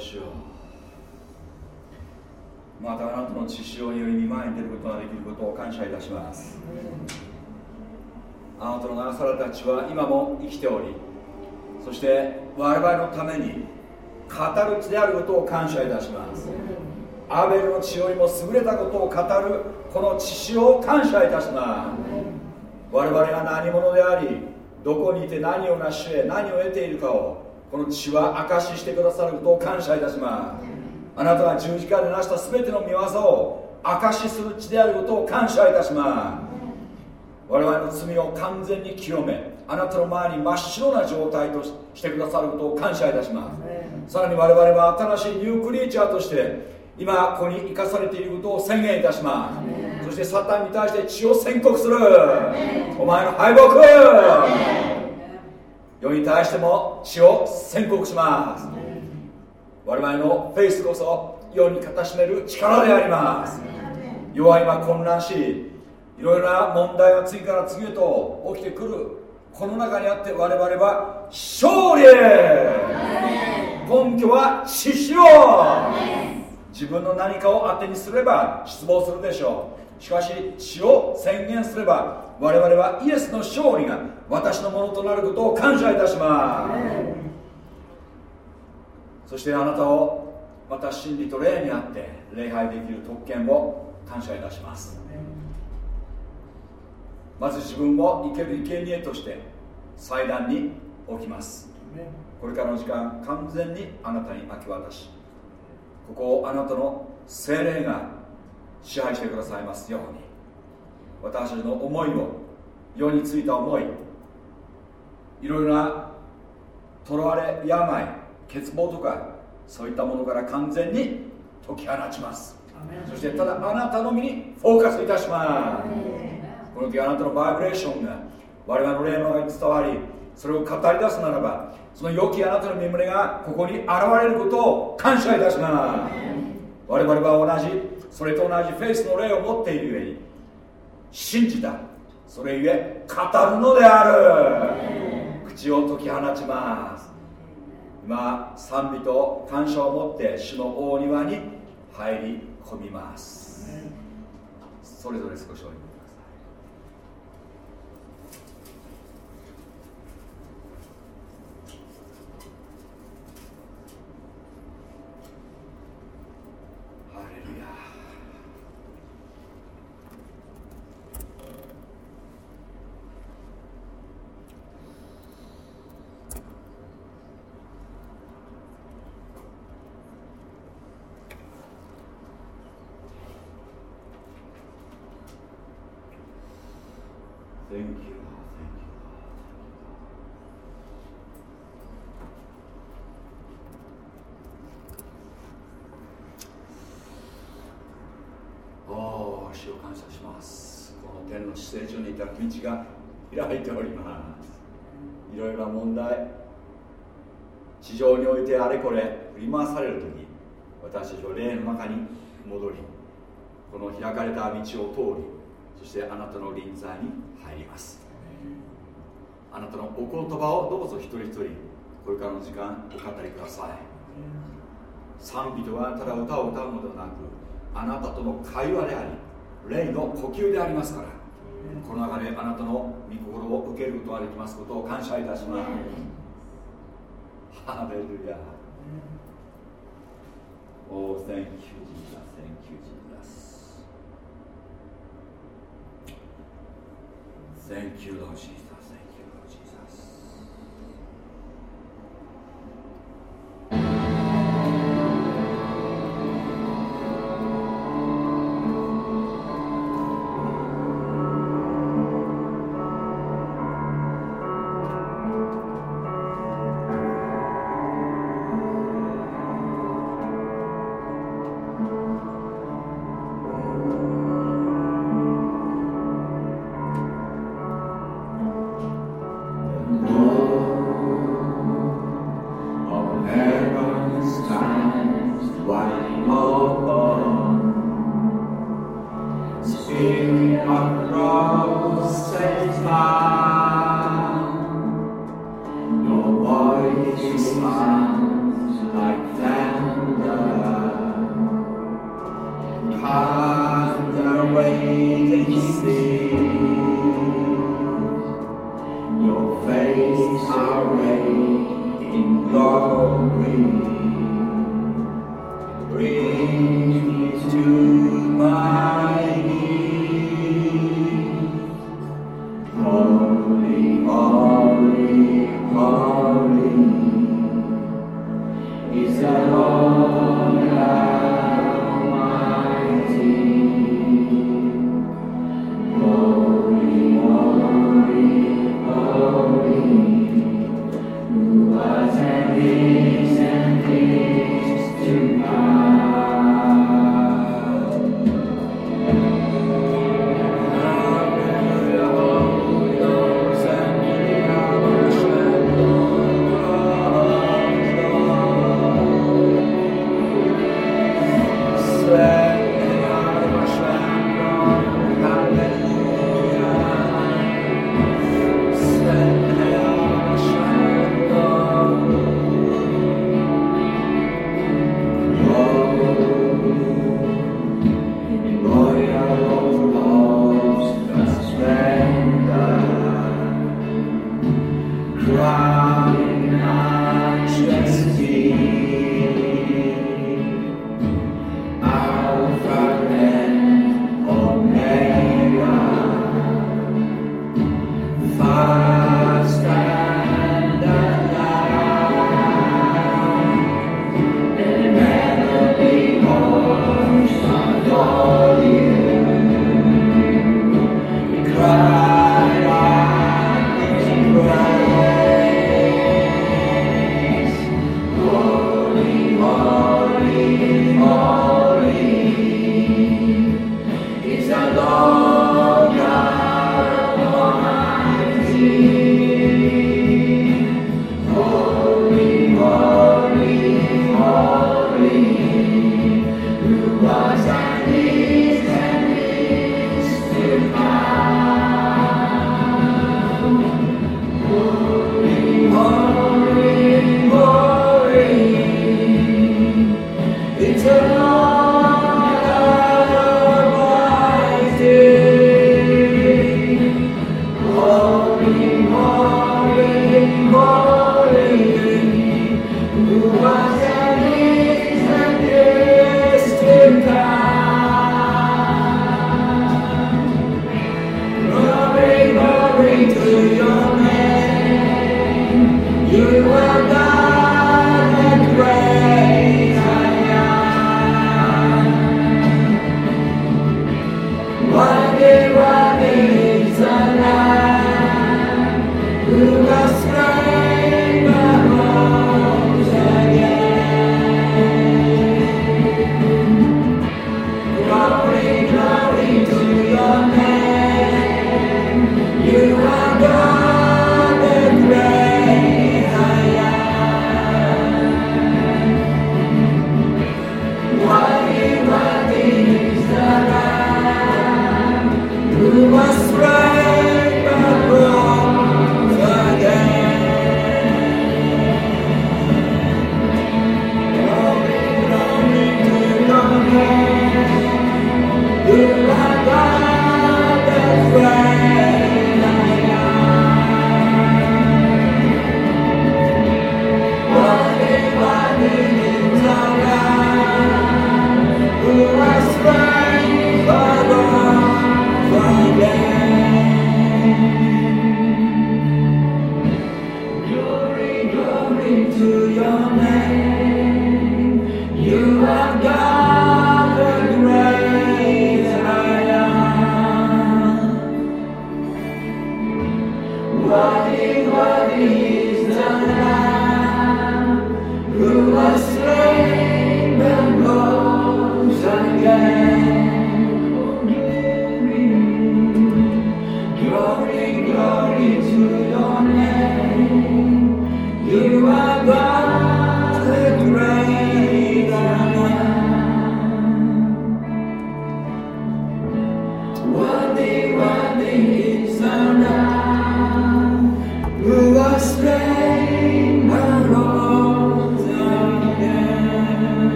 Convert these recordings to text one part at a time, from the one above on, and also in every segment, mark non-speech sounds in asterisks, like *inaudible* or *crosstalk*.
しよまたあなたの血潮により見舞いに出ることができることを感謝いたします。あなたの流された血は今も生きておりそして我々のために語る血であることを感謝いたします。アベルの血よりも優れたことを語るこの血潮を感謝いたします。我々が何者でありどこにいて何を成し得何を得ているかをこの血は証ししてくださることを感謝いたします。あなたが十字架で成した全ての見業を証しする血であることを感謝いたします。我々の罪を完全に清めあなたの前に真っ白な状態としてくださることを感謝いたします。さらに我々は新しいニュークリーチャーとして今ここに生かされていることを宣言いたします。そしてサタンに対して血を宣告する。お前の敗北世に対しても血を宣告します。我々のフェイスこそ世にかたしめる力であります。世は今混乱しいろいろな問題が次から次へと起きてくる。この中にあって我々は勝利根拠は血潮自分の何かを当てにすれば失望するでしょう。しかし血を宣言すれば我々はイエスの勝利が私のものとなることを感謝いたします。そしてあなたをまた真理と霊にあって礼拝できる特権を感謝いたします。まず自分を生ける生贄として祭壇に置きます。これからの時間完全にあなたに明け渡しここをあなたの精霊が支配してくださいますように。私たちの思いを世についた思いいろいろなとらわれ病欠乏とかそういったものから完全に解き放ちます。そしてただあなたの身にフォーカスいたします。この時あなたのバイブレーションが我々の霊のに伝わりそれを語り出すならばその良きあなたの身胸がここに現れることを感謝いたします。我々は同じそれと同じフェイスの霊を持っているゆえに信じた。それゆえ語るのである。口を解き放ちます。今賛美と感謝を持って主の大庭に入り込みます。それぞれ少しお祈り聖書にいた道が開いておりますいろいろな問題地上においてあれこれ振り回される時私たちは霊の中に戻りこの開かれた道を通りそしてあなたの臨在にります。あなたのお言葉をどうぞ一人一人これからの時間お語りください。賛美とはただ歌を歌うのではなくあなたとの会話であり霊の呼吸でありますから。この中であなたの御心を受けることができますことを感謝いたします。ハレルヤ。Oh, thank you, Jesus. Thank you, Jesus. Thank you, Lord Jesus.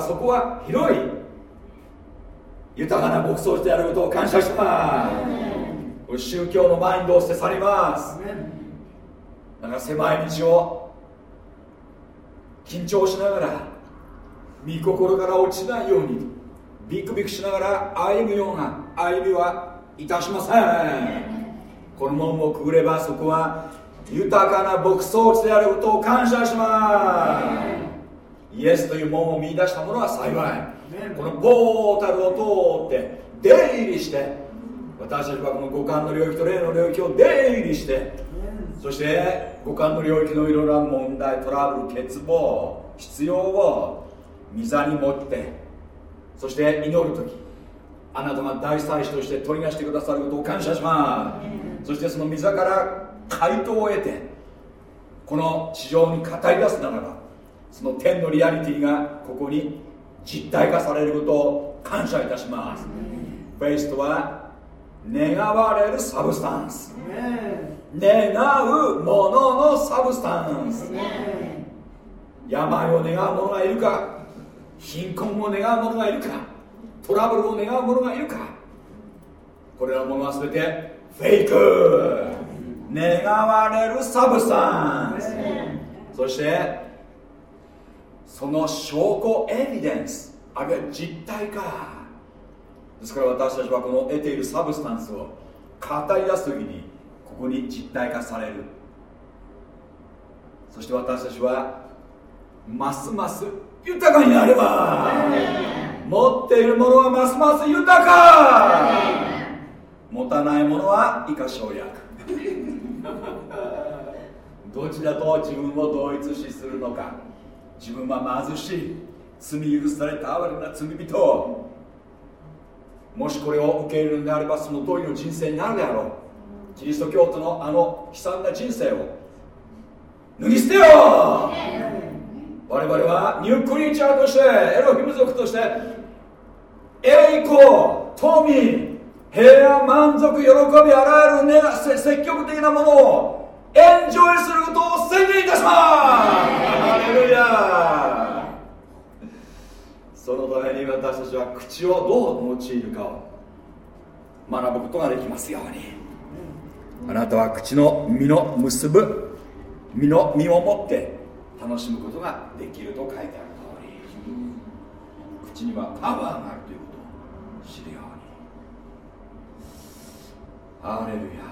そこは広い豊かな牧草地であることを感謝します。これ宗教のマインドを捨て去ります。だから狭い道を緊張しながら御心から落ちないようにビクビクしながら歩むような歩みはいたしません。この門をくぐればそこは豊かな牧草地であることを感謝します。イエスという門を見出した者は幸い。このポータルを通って出入りして私たちはこの五感の領域と霊の領域を出入りしてそして五感の領域のいろいろな問題トラブル欠乏必要を御座に持ってそして祈る時あなたが大祭司として取り出してくださることを感謝します。そしてその御座から回答を得てこの地上に語り出すならばその天のリアリティがここに実体化されることを感謝いたします。フェイスとは願われる substance。願うものの substance。病を願う者がいるか貧困を願う者がいるかトラブルを願う者がいるかこれらのものは全てフェイク。願われる substance。そしてその証拠エビデンス。あるいは実体化ですから私たちはこの得ている substance を語り出す時にここに実体化される。そして私たちはますます豊かになれば。持っているものはますます豊か。持たないものは以下省略 *laughs* どちらと自分を同一視するのか。自分は貧しい。罪許された哀れな罪人。もしこれを受け入れるのであればその通りの人生になるであろう。キリスト教徒のあの悲惨な人生を。脱ぎ捨てよ我々はニュークリーチャーとしてエロヒム族として栄光富平安満足喜びあらゆる、ね、積極的なものをエンジョイすることを宣言いたします。ハレルヤそのために私たちは口をどう用いるかを学ぶことができますように。あなたは口の実の結ぶ実の実を持って楽しむことができると書いてある通り。口にはパワーがあるということを知るよハレルヤ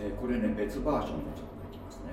え、これね別バージョンでちょっといきますね。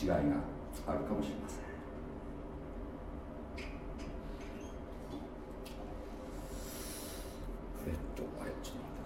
違いがあるかもしれません。えっとあれちょっと待って。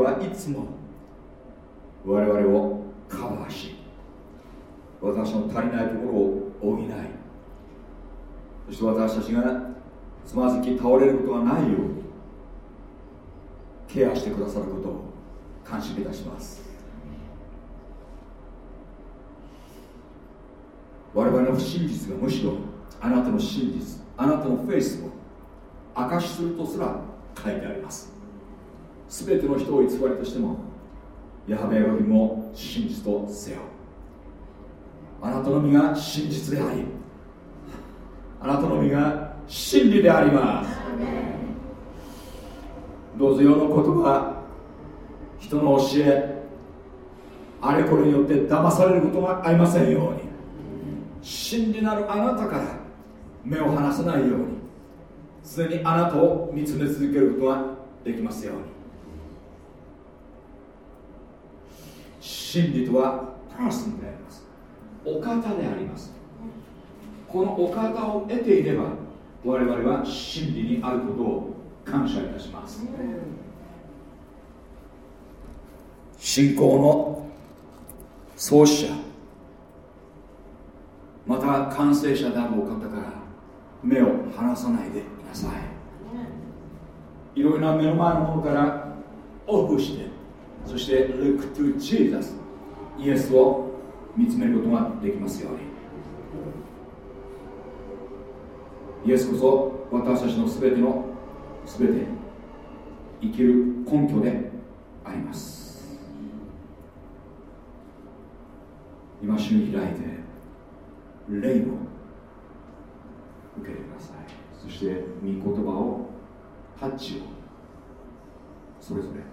はいつも我々をカバーし私の足りないところを補いそして私たちがつまずき倒れることがないようにケアしてくださることを感謝いたします。我々の不真実がむしろあなたの真実あなたのフェイスを証しするとすら書いてあります。全ての人を偽りとしてもヤハベエロヒも真実とせよあなたの身が真実でありあなたの身が真理であります。どうぞ世の言葉人の教えあれこれによって騙されることがありませんように。真理なるあなたから目を離さないように。常にあなたを見つめ続けることができますように。真理とはパーソンであります。お方であります。このお方を得ていれば我々は真理にあることを感謝いたします。信仰の創始者また完成者であるお方から目を離さないでいなさい。いろいろな目の前のものからオフしてそして Look to Jesus. イエスを見つめることができますように。イエスこそ私たちの全ての全て生きる根拠であります。今主に開いて霊を受けてください。そして御言葉をタッチをそれぞれ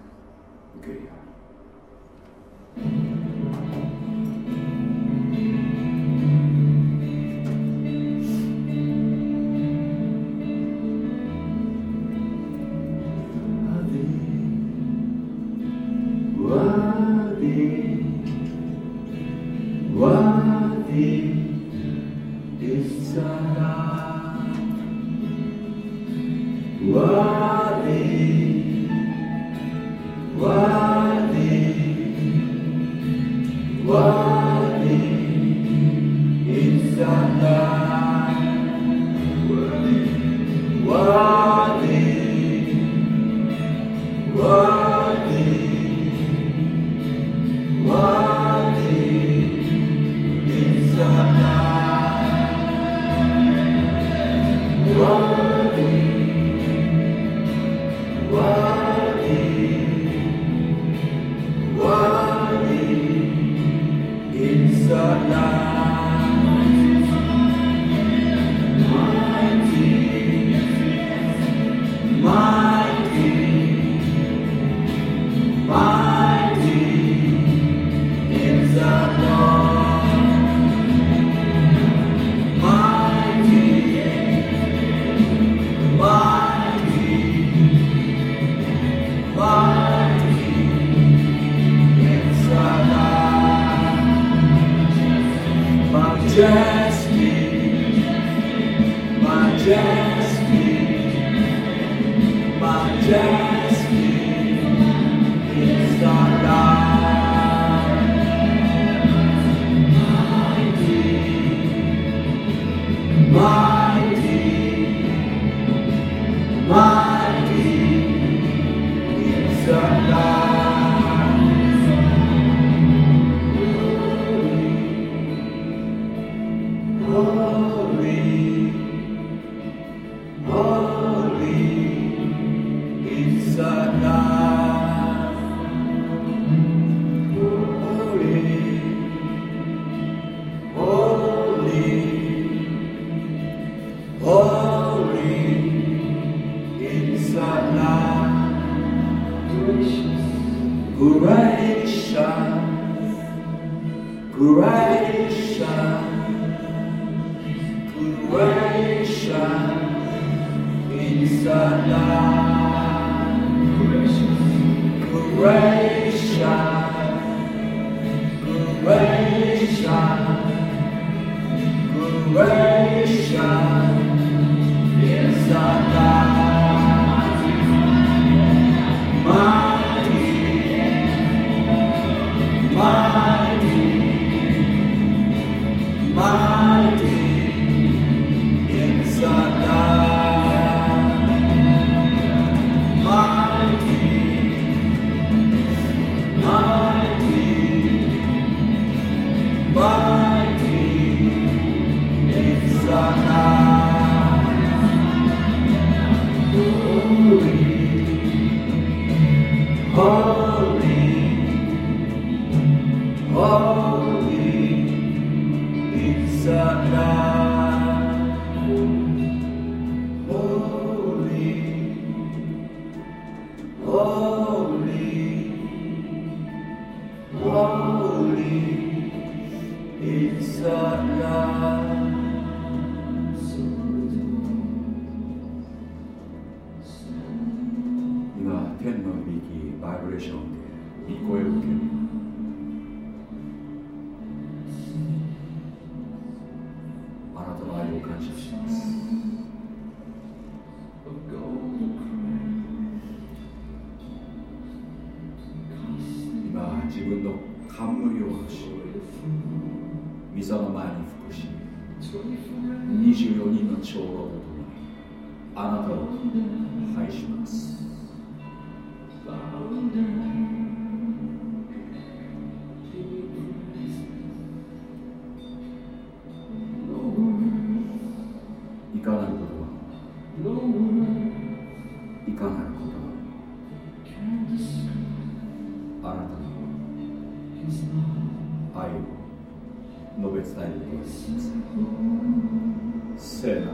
聖なる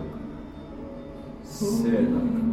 聖なる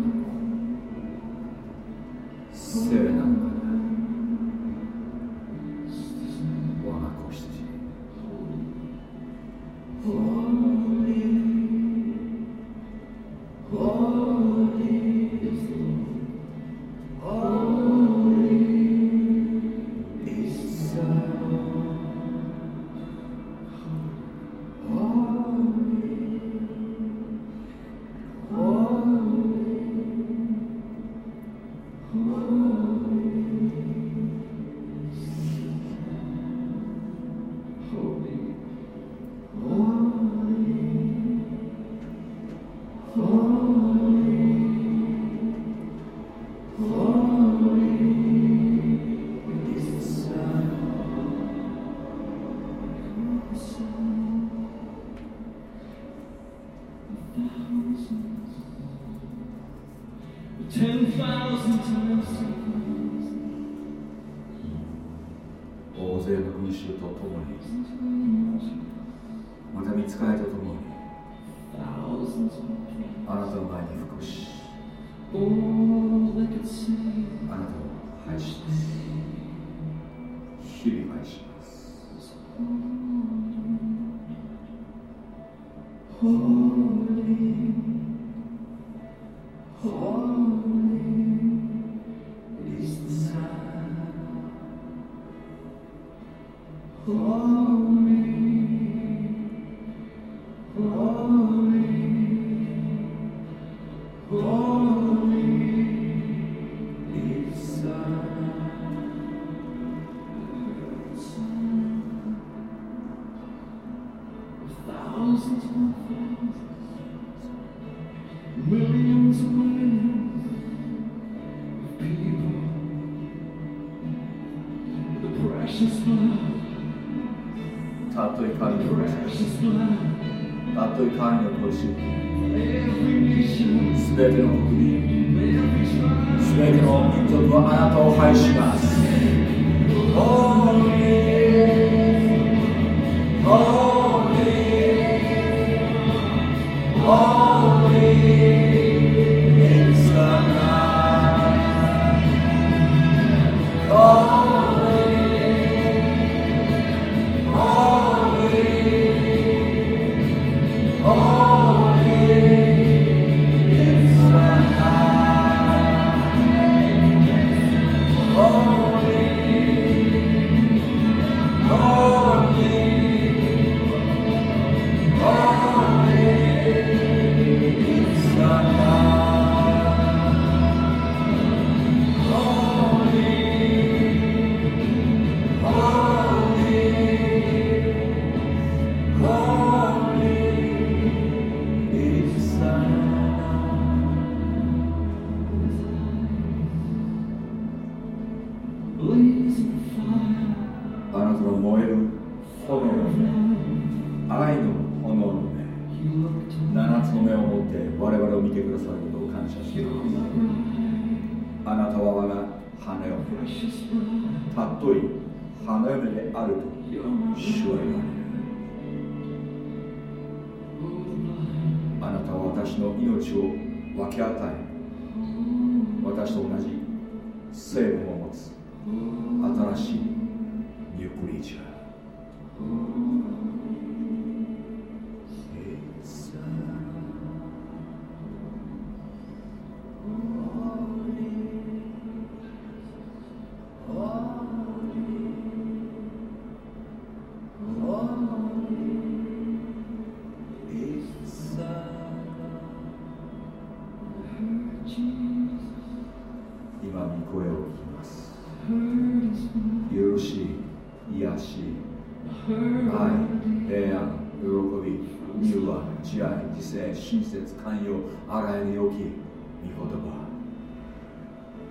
えに良き御言葉。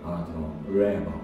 あなたの霊を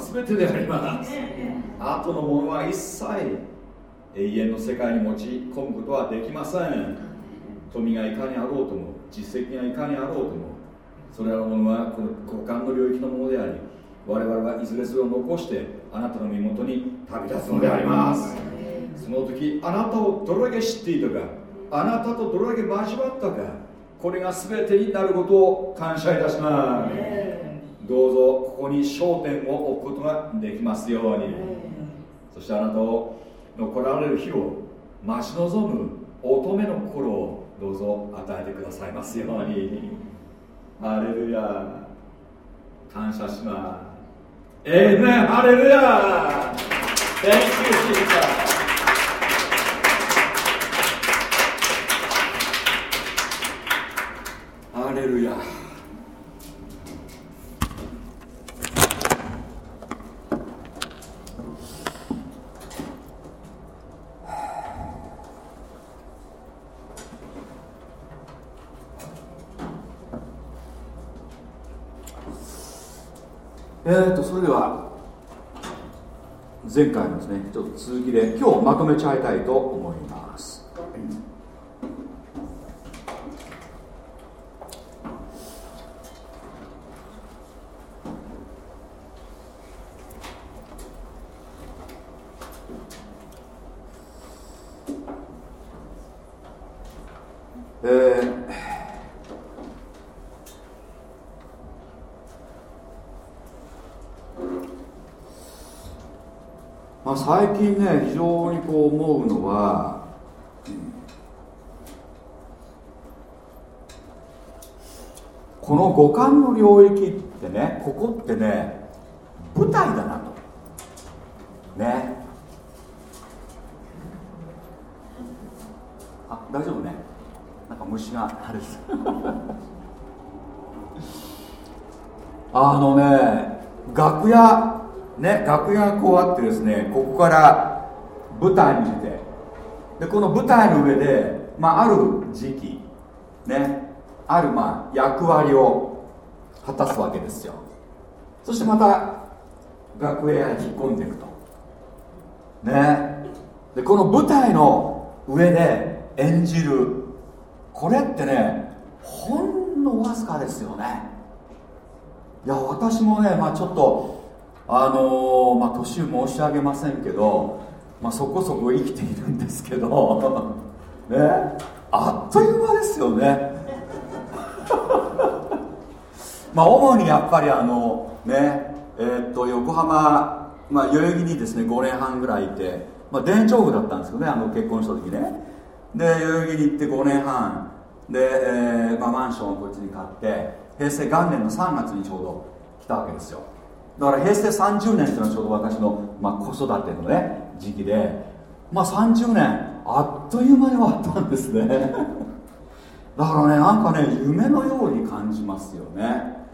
全てであります。後のものは一切永遠の世界に持ち込むことはできません。富がいかにあろうとも実績がいかにあろうともそれらのものはこの五感の領域のものであり我々はいずれそれを残してあなたの身元に旅立つのであります。その時あなたをどれだけ知っていたかあなたとどれだけ交わったかこれが全てになることを感謝いたしますどうぞここに焦点を置くことができますように、そしてあなたの来られる日を待ち望む乙女の心をどうぞ与えてくださいますように。ハレルヤ。感謝します。エイメンハレルヤ。Thank you, Jesus. ハレルヤえーとそれでは前回のですねちょっと続きで今日まとめちゃいたいと思います。えーまあ、最近ね非常にこう思うのは、この五感の領域ってねここってね舞台だなと。ね。あ大丈夫ね。なんか虫がある。*laughs* あのね楽屋ね、楽屋がこうあってですねここから舞台に出てでこの舞台の上で、まあ、ある時期ねあるまあ役割を果たすわけですよ。そしてまた楽屋へ引っ込んでいくと。ね。でこの舞台の上で演じるこれってねほんのわずかですよね。いや私もね、まあ、ちょっとあの、まあ年申し上げませんけど、まあ、そこそこ生きているんですけど *laughs* ねあっという間ですよね。*laughs* まあ主にやっぱりあのねえー、っと横浜、まあ、代々木にですね5年半ぐらいいて、まあ、田園調布だったんですけどねあの結婚した時ね。で代々木に行って5年半。で、えーまあ、マンションをこっちに買って平成元年の3月にちょうど来たわけですよ。だから平成30年っていうのはちょうど私の、まあ、子育てのね時期でまあ30年あっという間に終わったんですね。*laughs* だからねなんかね夢のように感じますよね。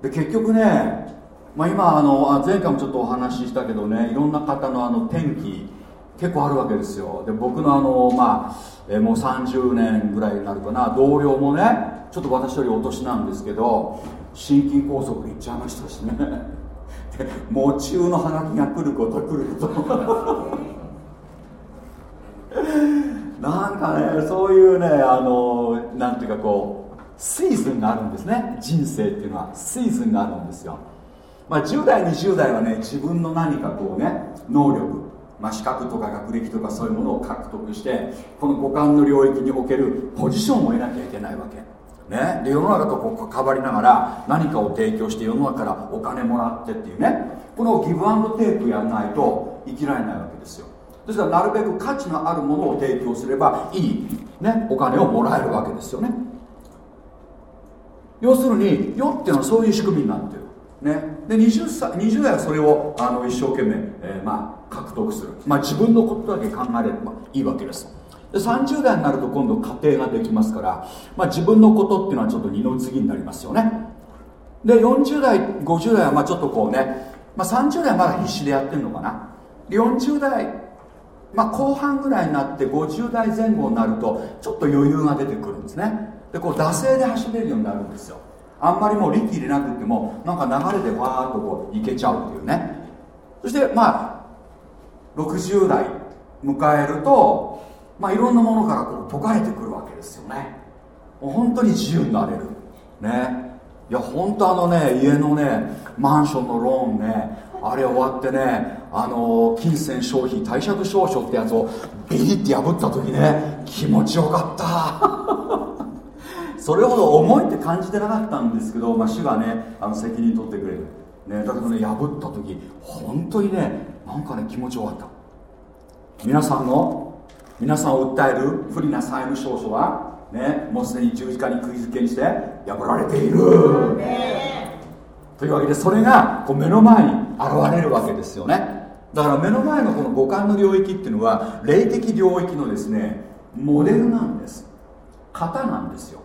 で結局ね、まあ、今あの前回もちょっとお話ししたけどねいろんな方のあの転機結構あるわけですよ。で僕のあのまあえもう30年ぐらいになるかな。同僚もねちょっと私よりお年なんですけど心筋梗塞いっちゃいましたしね。*laughs* もう中のハガキが来ること来ること *laughs* なんかねそういうねあのなんていうかこうシーズンがあるんですね。人生っていうのは。シーズンがあるんですよ。まあ10代20代はね自分の何かこうね能力。まあ、資格とか学歴とかそういうものを獲得してこの五感の領域におけるポジションを得なきゃいけないわけ、ね、で世の中とこう関わりながら何かを提供して世の中からお金もらってっていうね。このギブアンドテークやらないと生きられないわけですよ。ですからなるべく価値のあるものを提供すればいい、ね、お金をもらえるわけですよね。要するに世っていうのはそういう仕組みになってる。ね、で 20, 歳20代はそれをあの一生懸命、えー、まあ、獲得する、まあ、自分のことだけ考えればいいわけです。で30代になると今度家庭ができますから、まあ、自分のことっていうのはちょっと二の次になりますよね。で40代50代はまあちょっとこうね、まあ、30代はまだ必死でやってるのかな。で40代まあ、後半ぐらいになって50代前後になるとちょっと余裕が出てくるんですね。でこう惰性で走れるようになるんですよ。あんまりもう力入れなくてもなんか流れでわーっとこういけちゃうっていうね。そしてまあ60代迎えるとまあいろんなものからこう解かれてくるわけですよね。もう本当に自由になれる。ね。いや本当あのね家のねマンションのローンねあれ終わってねあの金銭消費貸借証書ってやつをビリって破った時ね気持ちよかった。それほど重いって感じてなかったんですけど、まあ、主がねあの責任取ってくれる、ね、だけどね破った時本当にねなんかね気持ちよかった。皆さんの皆さんを訴える不利な債務証書はねもうすでに十字架に釘付けにして破られている。というわけでそれがこう目の前に現れるわけですよね。だから目の前のこの五感の領域っていうのは霊的領域のですねモデルなんです。型なんですよ。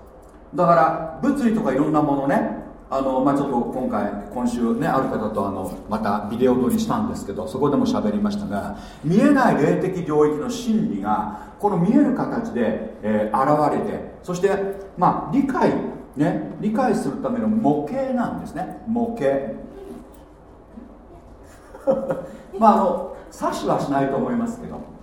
だから物理とかいろんなものねあの、まあ、ちょっと今回今週ねある方とあのまたビデオ撮りしたんですけどそこでも喋りましたが見えない霊的領域の真理がこの見える形で、えー、現れてそしてまあ理解ね理解するための模型なんですね。模型。*laughs* まああの指しはしないと思いますけど。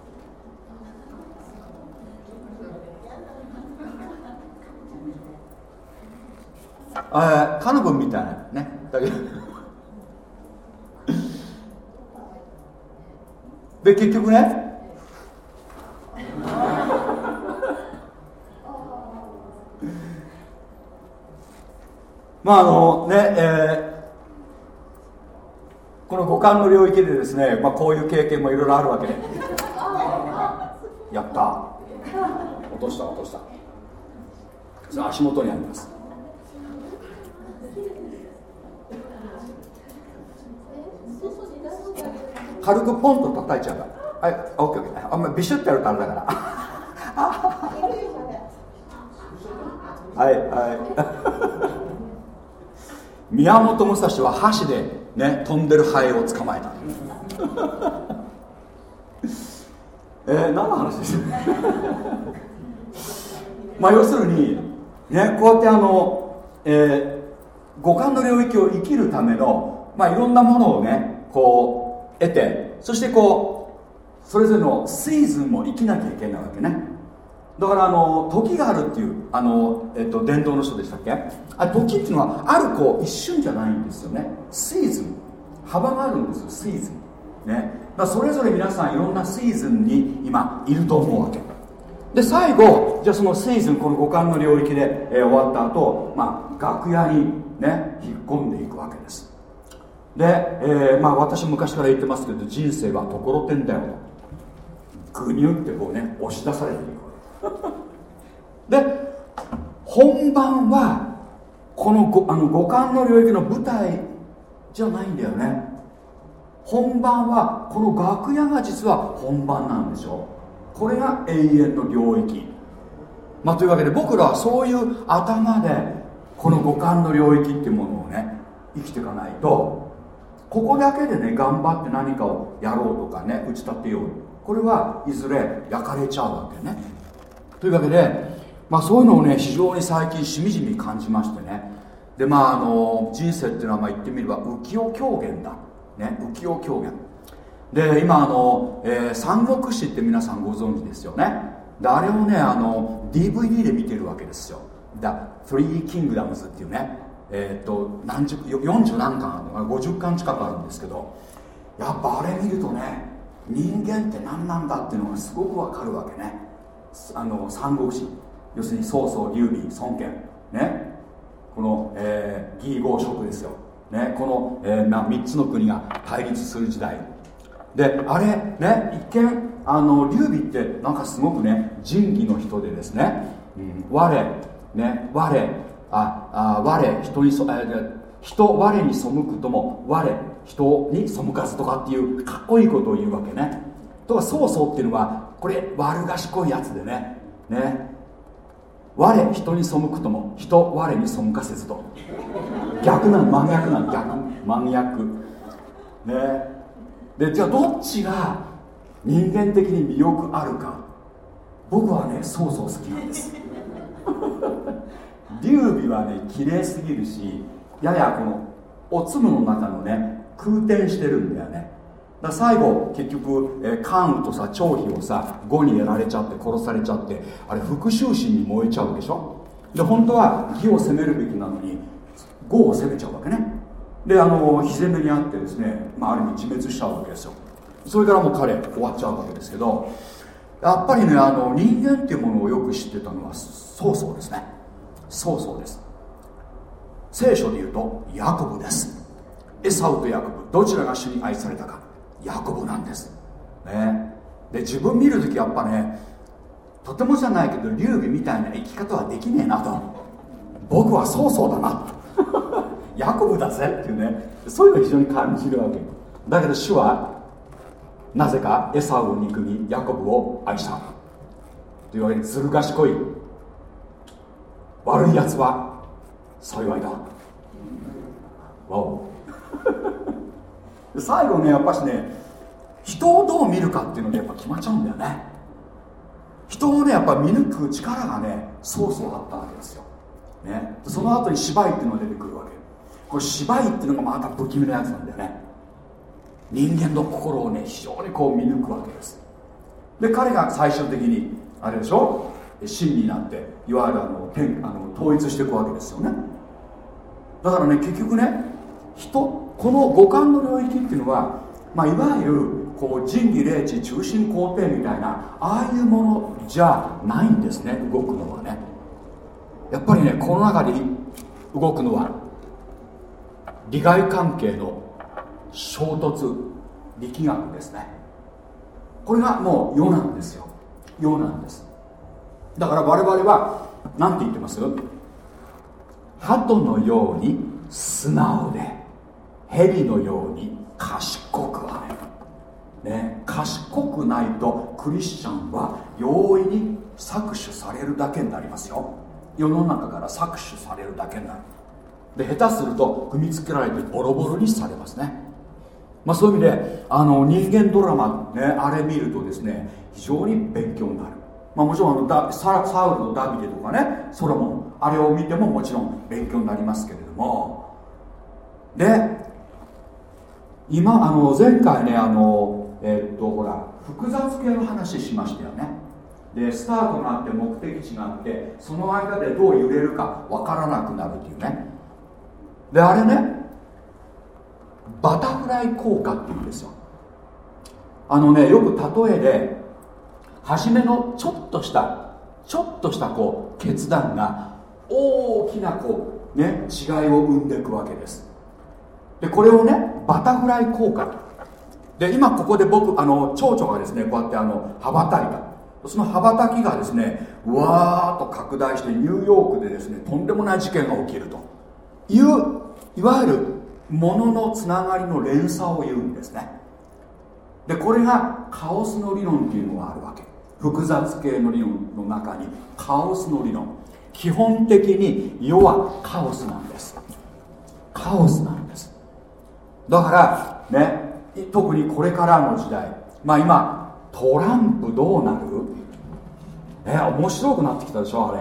あカナブンみたいなね。だけど。で結局ね。まああのねえー、この五感の領域でですね、まあ、こういう経験もいろいろあるわけ。でやった。落とした落とした。足元にあります。軽くポンと叩いちゃうから。はいオッケーオッケー。あんまビシュッてやるとあれだから。はいはい。宮本武蔵は箸でね飛んでるハエを捕まえた。えー、何の話です？まあ要するにねこうやってあの、えー、五感の領域を生きるためのまあいろんなものをねこう得てそしてこうそれぞれのシーズンも生きなきゃいけないわけね。だからあの時があるっていうあの、えっと、伝統の人でしたっけ？あ時っていうのはあるこう一瞬じゃないんですよね。シーズン。幅があるんですよシーズン。ね。だそれぞれ皆さんいろんなシーズンに今いると思うわけ。で最後じゃあそのシーズンこの五感の領域で、えー、終わった後、まあ楽屋にね引っ込んでいくわけです。で、えー、まあ私昔から言ってますけど人生はところてんだよと。グニュってこうね押し出されていく *laughs* で本番はこのごあの五感の領域の舞台じゃないんだよね。本番はこの楽屋が実は本番なんでしょう。これが永遠の領域。まあというわけで僕らはそういう頭でこの五感の領域っていうものをね生きていかないとここだけでね頑張って何かをやろうとかね打ち立てよう。これはいずれ焼かれちゃうわけね。というわけで、まあ、そういうのをね非常に最近しみじみ感じましてね。でまああの人生っていうのはまあ言ってみれば浮世狂言だ。ね浮世狂言。で今あの、えー、三国志って皆さんご存知ですよね。であれをねあの DVD で見てるわけですよ「The Three Kingdoms」っていうね。えっ、と何十40何巻あるのか50巻近くあるんですけどやっぱあれ見るとね人間って何なんだっていうのがすごくわかるわけね。あの三国志。要するに曹操劉備孫権。ね。この、えー、義合職ですよ、ね、この、えーまあ、3つの国が対立する時代。であれね一見あの劉備ってなんかすごくね仁義の人でですね、うん、我。ね。我。ああ我人にそ人我に背くとも我人に背かずとかっていうかっこいいことを言うわけね。とか曹操っていうのはこれ悪賢いやつでね。ね。我人に背くとも人我に背かせずと。逆なの真逆なの逆真逆。ね。でじゃあどっちが人間的に魅力あるか。僕はね曹操好きなんです。劉備はね綺麗すぎるしややこのおつむの中のね空転してるんだよね。だ最後結局、えー、関羽とさ張飛をさ呉にやられちゃって殺されちゃってあれ復讐心に燃えちゃうでしょ？で本当は義を攻めるべきなのに呉を攻めちゃうわけね。であの火攻めにあってですね、まあ、ある意味自滅しちゃうわけですよ。それからもう彼終わっちゃうわけですけどやっぱりねあの人間っていうものをよく知ってたのは曹操ですね。曹操です。聖書で言うとヤコブです。エサウとヤコブどちらが主に愛されたか。ヤコブなんです。ね。で自分見るときやっぱねとてもじゃないけど劉備みたいな生き方はできねえなと。僕は曹操だな。*laughs* ヤコブだぜっていうね。そういうの非常に感じるわけ。だけど主はなぜかエサウを憎みヤコブを愛した。というわけでずる賢い悪いやつは幸いだ。わお。最後ねやっぱしね人をどう見るかっていうのでやっぱ決まっちゃうんだよね。人をねやっぱ見抜く力がねそうそうあったわけですよ、ね、その後に芝居っていうのが出てくるわけ。これ芝居っていうのがまた不気味なやつなんだよね。人間の心をね非常にこう見抜くわけです。で彼が最終的にあれでしょ？真になっていわゆるあの天あの統一していくわけですよね。だからね結局ね人この五感の領域っていうのは、まあ、いわゆるこう仁義礼智中心皇帝みたいなああいうものじゃないんですね動くのはね。やっぱりねこの中で動くのは利害関係の衝突力学ですね。これがもう世なんですよ。世なんです。だから我々は何て言ってます鳩のように素直で蛇のように賢くあれね賢くないとクリスチャンは容易に搾取されるだけになりますよ。世の中から搾取されるだけになる。で下手すると踏みつけられてボロボロにされますね。まあそういう意味であの人間ドラマねあれ見るとですね非常に勉強になる。まあ、もちろんあのダササウルのダビデとかねソロモンあれを見てももちろん勉強になりますけれども。で今あの前回ねあのえ、っとほら複雑系の話しましたよね。でスタートがあって目的地があってその間でどう揺れるかわからなくなるっていうね。であれねバタフライ効果っていうんですよ。あのねよく例えで初めのちょっとしたちょっとしたこう決断が大きなこうね違いを生んでいくわけです。でこれをねバタフライ効果。で今ここで僕あの蝶々がですねこうやってあの羽ばたいた。その羽ばたきがですねわーっと拡大してニューヨークでですねとんでもない事件が起きると。いういわゆるもののつながりの連鎖を言うんですね。でこれがカオスの理論っていうのがあるわけ。複雑系の理論の中にカオスの理論。基本的に世はカオスなんです。カオスなんです。だからね特にこれからの時代。まあ今トランプどうなる？ね面白くなってきたでしょあ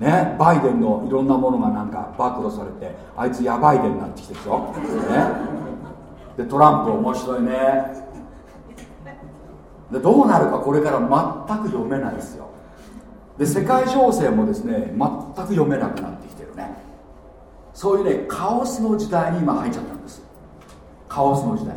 れ。ねバイデンのいろんなものがなんか暴露されてあいつやばいでになってきてるでしょ、ね、でトランプ面白いね。でどうなるかこれから全く読めないですよ。で世界情勢もですね全く読めなくなってきてるね。そういうねカオスの時代に今入っちゃったんです。カオスの時代。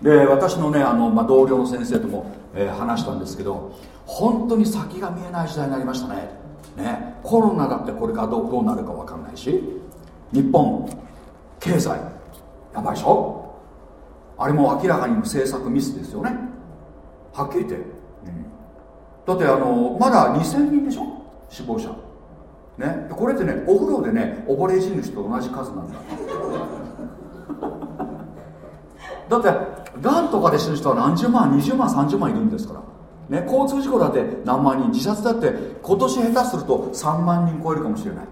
で私のねあの、まあ、同僚の先生とも、えー、話したんですけど本当に先が見えない時代になりましたね。ね。コロナだってこれからどうなるか分かんないし日本経済やばいでしょ？あれも明らかに政策ミスですよね。はっきり言って、うん、だってあのまだ2000人でしょ？死亡者。ね？これってねお風呂でね溺れ死ぬ人と同じ数なんだ。*laughs* だってがんとかで死ぬ人は何十万20万30万いるんですから、ね、交通事故だって何万人。自殺だって今年下手すると3万人超えるかもしれない、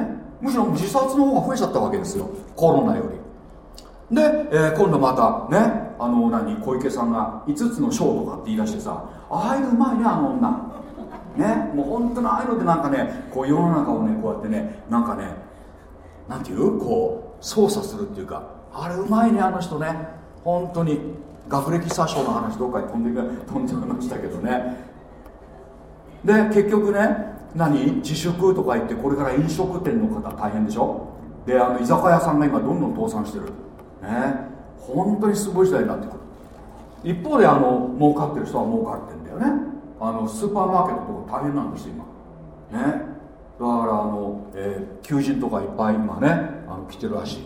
ね、むしろ自殺の方が増えちゃったわけですよ。コロナより。で、えー、今度またね？あの何小池さんが5つの賞とかって言い出してさああいうのうまいねあの女。ねもう本当のああいうのでなんかねこう世の中をねこうやってねなんかねなんていう？こう操作するっていうかあれうまいねあの人ね。本当に。学歴詐称の話どっかに飛んで飛んでましたけどね。で結局ね何？自粛とか言ってこれから飲食店の方大変でしょ？であの居酒屋さんが今どんどん倒産してる。ね。本当にすごい時代になってくる。一方であの儲かってる人は儲かってんだよね。あのスーパーマーケットとか大変なんですよ今。ね。だからあの、えー、求人とかいっぱい今ねあの来てるらしい。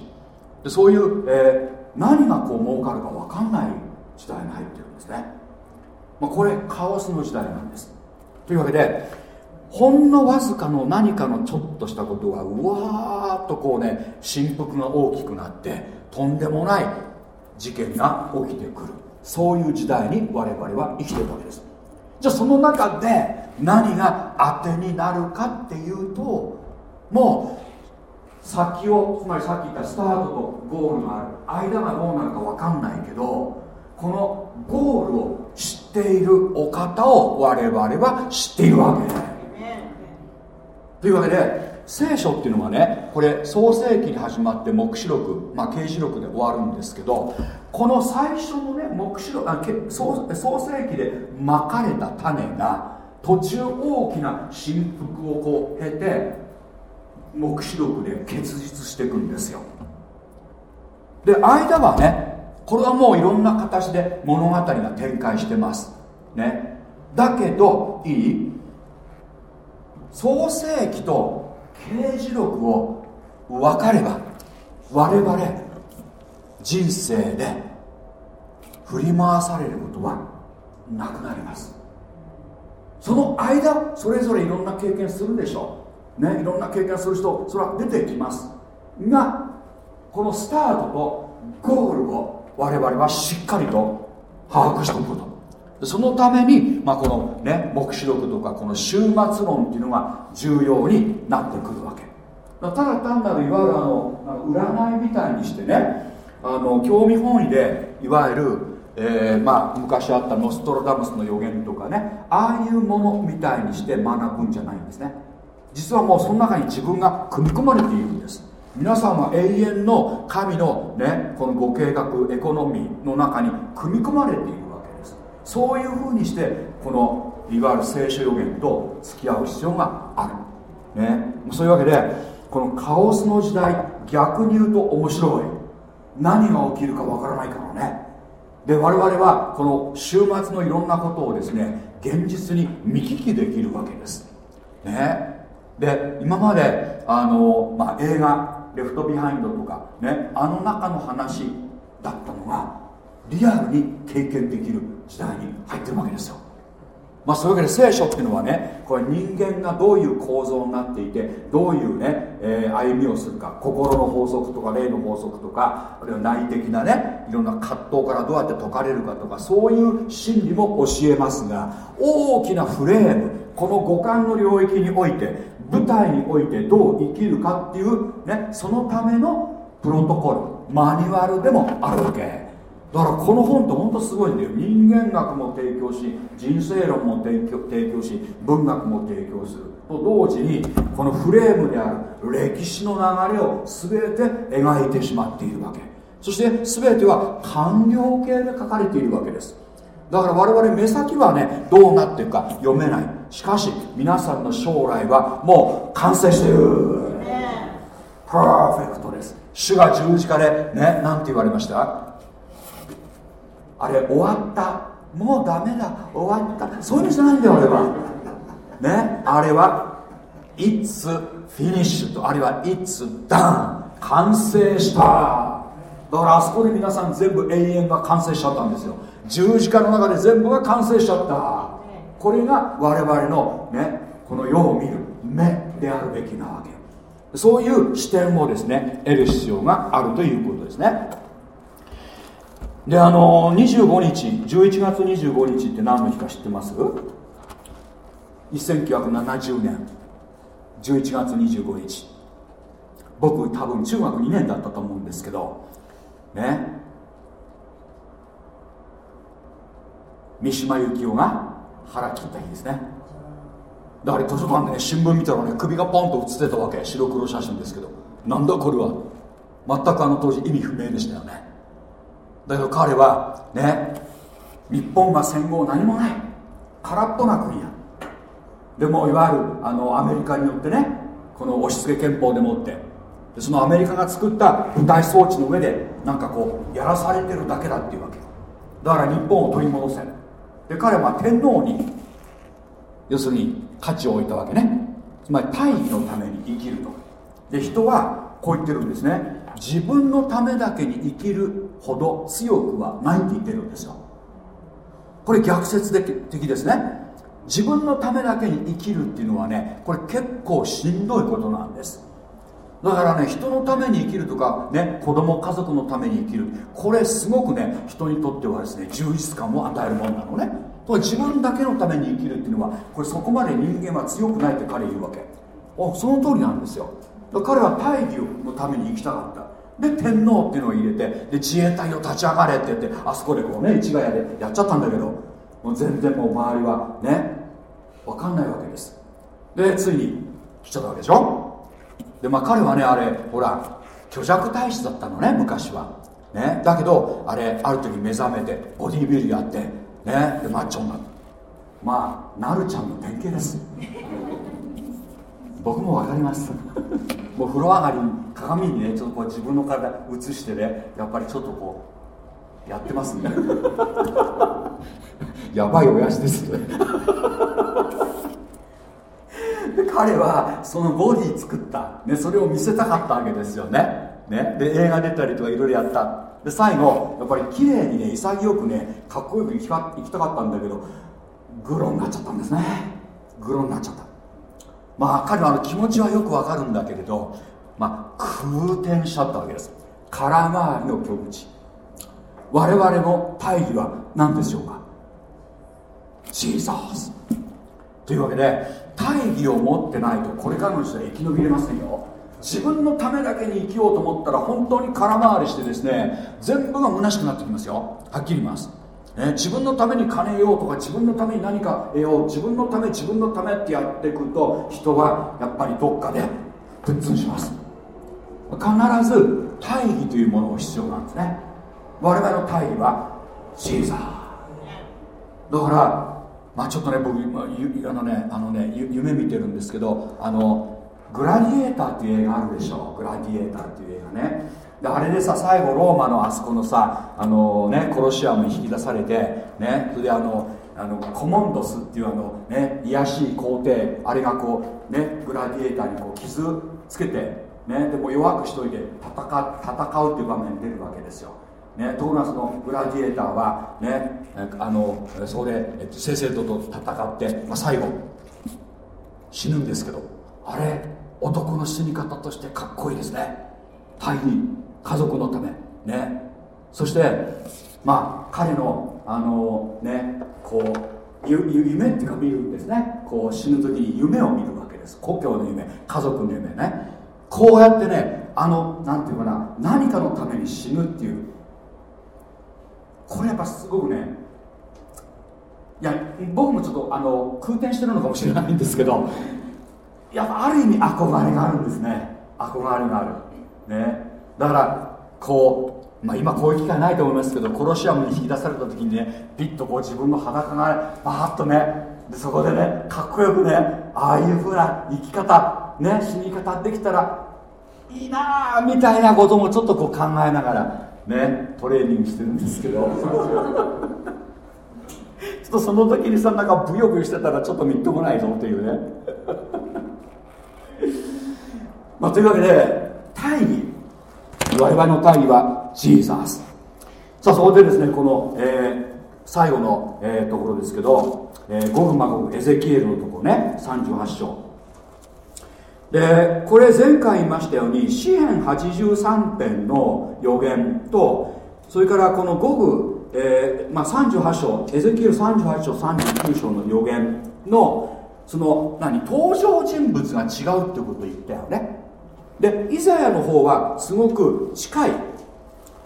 でそういう、えー、何がこう儲かるか分かんない時代に入ってるんですね、まあ、これカオスの時代なんです。というわけでほんのわずかの何かのちょっとしたことがうわーっとこうね振幅が大きくなってとんでもない事件が起きてくる。そういう時代に我々は生きてるわけです。じゃあその中で何が当てになるかっていうともう先をつまりさっき言ったスタートとゴールがある間がどうなるか分かんないけどこのゴールを知っているお方を我々は知っているわけ。というわけで聖書っていうのがねこれ創世記に始まって黙示録まあ啓示録で終わるんですけどこの最初のね黙示録あ創創世記でまかれた種が途中大きな振幅をこう経て黙示録で結実していくんですよ。で間はねこれはもういろんな形で物語が展開してます。ね。だけどいい？創世記と刑事録を分かれば我々人生で振り回されることはなくなります。その間それぞれいろんな経験するでしょう。ね、いろんな経験する人それは出てきます。がこのスタートとゴールを我々はしっかりと把握しておくこと。そのために、まあ、このね黙示録とかこの終末論っていうのが重要になってくるわけ。ただ単なるいわゆるあの占いみたいにしてねあの興味本位でいわゆる、えー、まあ、昔あったノストロダムスの予言とかねああいうものみたいにして学ぶんじゃないんですね。実はもうその中に自分が組み込まれているんです。皆さんは永遠の神のねこのご計画エコノミーの中に組み込まれている。そういうふうにしてこのいわゆる聖書予言と付き合う必要がある。ね。そういうわけでこのカオスの時代逆に言うと面白い。何が起きるかわからないからね。で我々はこの週末のいろんなことをですね現実に見聞きできるわけです。ね。で今まであの、まあ、映画「レフトビハインド」とかねあの中の話だったのがリアルに経験できる。時代に入ってるわけですよ。まあ、そういうわけで聖書っていうのはねこれ人間がどういう構造になっていてどういうね、えー、歩みをするか心の法則とか霊の法則とかあるいは内的なねいろんな葛藤からどうやって解かれるかとかそういう真理も教えますが大きなフレームこの五感の領域において舞台においてどう生きるかっていう、ね、そのためのプロトコルマニュアルでもあるわけ。だからこの本って本当すごいんだよ。人間学も提供し人生論も提供提供し文学も提供する。と同時にこのフレームである歴史の流れを全て描いてしまっているわけ。そして全ては官僚系で書かれているわけです。だから我々目先はねどうなっていくか読めない。しかし皆さんの将来はもう完成している。パーフェクトです。主が十字架でね何て言われました？あれ終わった。もうダメだ。終わった。そういう意味じゃないんだよあれは。ね？あれは It's finished あるいは It's done 完成した。だからあそこで皆さん全部永遠が完成しちゃったんですよ。十字架の中で全部が完成しちゃった。これが我々のねこの世を見る目であるべきなわけ。そういう視点をですね得る必要があるということですね。であの25日11月25日って何の日か知ってます？1970年。11月25日。僕多分中学2年だったと思うんですけど。ね。三島由紀夫が腹切った日ですね。だから図書館でね新聞見たらね首がポンと写ってたわけ。白黒写真ですけど。なんだこれは。全くあの当時意味不明でしたよね。だけど彼はね日本が戦後何もない。空っぽな国や。でもいわゆるあのアメリカによってねこの押し付け憲法でもって。でそのアメリカが作った舞台装置の上でなんかこうやらされてるだけだっていうわけ。だから日本を取り戻せで彼は天皇に要するに価値を置いたわけね。つまり大義のために生きると。で人はこう言ってるんですね。自分のためだけに生きるほど強くはないって言ってるんですよ。これ逆説的ですね。自分のためだけに生きるっていうのはねこれ結構しんどいことなんです。だからね人のために生きるとかね子供家族のために生きる。これすごくね人にとってはですね充実感を与えるものなのね。これ自分だけのために生きるっていうのはこれそこまで人間は強くないって彼言うわけ。あその通りなんですよ。彼は大義のために生きたかった。で天皇っていうのを入れてで自衛隊を立ち上がれって言ってあそこでこうね市ヶ谷でやっちゃったんだけどもう全然もう周りはね分かんないわけです。でついに来ちゃったわけでしょ？でまあ彼はねあれほら虚弱体質だったのね昔は。ねだけどあれある時目覚めてボディービルやってねでマッチョになった。まあなるちゃんの典型です。僕も分かります。もう風呂上がりに鏡にねちょっとこう自分の体映してねやっぱりちょっとこうやってますね。*laughs* やばい親父ですね。で彼はそのボディ作った、ね、それを見せたかったわけですよね。ねで映画出たりとかいろいろやった。で最後やっぱり綺麗にね潔くねかっこよく生き生きたかったんだけどグロになっちゃったんですね。グロになっちゃったまあ彼はあの気持ちはよくわかるんだけれど、まあ、空転しちゃったわけです。空回りの境地。我々の大義は何でしょうか？ジーザースというわけで大義を持ってないとこれからの時代生き延びれませんよ。自分のためだけに生きようと思ったら本当に空回りしてですね全部が虚しくなってきますよ。はっきり言います。ね、自分のために金得ようとか自分のために何か得よう自分のため自分のためってやっていくと人はやっぱりどっかでプッツンします。必ず大義というものが必要なんですね。我々の大義はシーザー。だからまあちょっとね僕あのねあのね夢見てるんですけどあのグラディエーターっていう映画あるでしょ。うグラディエーターっていう映画ね。であれでさ最後ローマのあそこのさあのねコロシアムに引き出されてねそれであのあのコモンドスっていうあのね癒しい皇帝あれがこうねグラディエーターにこう傷つけてねでも弱くしといて戦戦うっていう場面に出るわけですよ。ね、ところがそのグラディエーターはねあのそれで正々堂々と戦って、まあ、最後死ぬんですけどあれ男の死に方としてかっこいいですね。大義。家族のため。ね。そしてまあ彼のあのねこう夢っていうか見るんですね。こう死ぬ時に夢を見るわけです。故郷の夢。家族の夢。ね。こうやってねあのなんていうかな。何かのために死ぬっていう。これやっぱすごくねいや僕もちょっとあの空転してるのかもしれないんですけどやっぱある意味憧れがあるんですね。憧れがある。ね。だからこう、まあ、今こういう機会ないと思いますけどコロシアムに引き出された時にねピッとこう自分の裸がバーッとねでそこでねかっこよくねああいうふうな生き方ね死に方できたらいいなみたいなこともちょっとこう考えながらねトレーニングしてるんですけど。*laughs* ちょっとその時にさなんかブヨブヨしてたらちょっとみっともないぞっていうね。まあというわけで我々の大義はジーザス。さあそこでですねこの、えー、最後の、えー、ところですけど、えー、ゴグマゴグエゼキエルのところね38章。でこれ前回言いましたように詩篇83編の予言とそれからこの五具、えーまあ、38章エゼキエル38章39章の予言のその何登場人物が違うってことを言ったよね。でイザヤの方はすごく近い。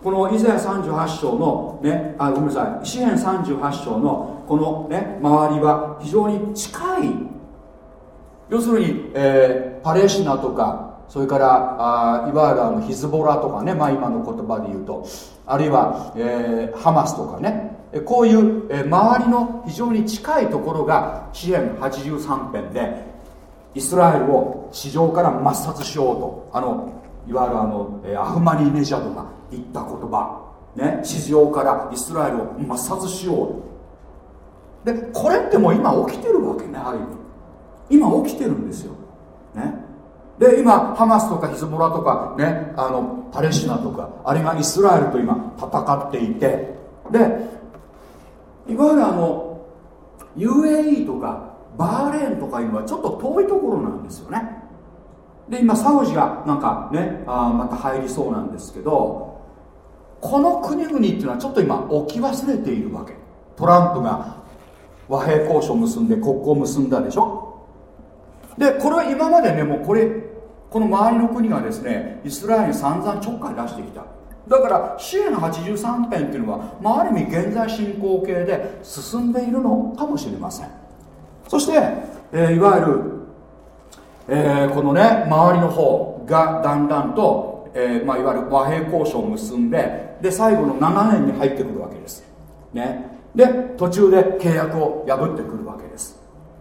このイザヤ38章のねあごめんなさい。詩篇38章のこのね周りは非常に近い。要するに、えー、パレスチナとかそれからあいわゆるあのヒズボラとかね、まあ、今の言葉で言うと。あるいは、えー、ハマスとかね。こういう、えー、周りの非常に近いところが支援83編でイスラエルを地上から抹殺しようとあのいわゆるあの、えー、アフマニーネジャドが言った言葉、ね、地上からイスラエルを抹殺しようでこれってもう今起きてるわけねある意味今起きてるんですよ、ね、で今ハマスとかヒズボラとか、ね、あのパレスチナとかあれがイスラエルと今戦っていて。でいわゆるあの UAE とかバーレーンとかいうのはちょっと遠いところなんですよね。で今サウジがなんかねあまた入りそうなんですけどこの国々っていうのはちょっと今置き忘れているわけ。トランプが和平交渉を結んで国交を結んだでしょ。でこれは今までねもうこれこの周りの国がですねイスラエルに散々ちょっかい出してきた。だから支援83編っていうのは、まあ、ある意味現在進行形で進んでいるのかもしれません。そして、えー、いわゆる、えー、このね周りの方がだんだんと、えーまあ、いわゆる和平交渉を結んでで最後の7年に入ってくるわけです。ね。で途中で契約を破ってくるわけです。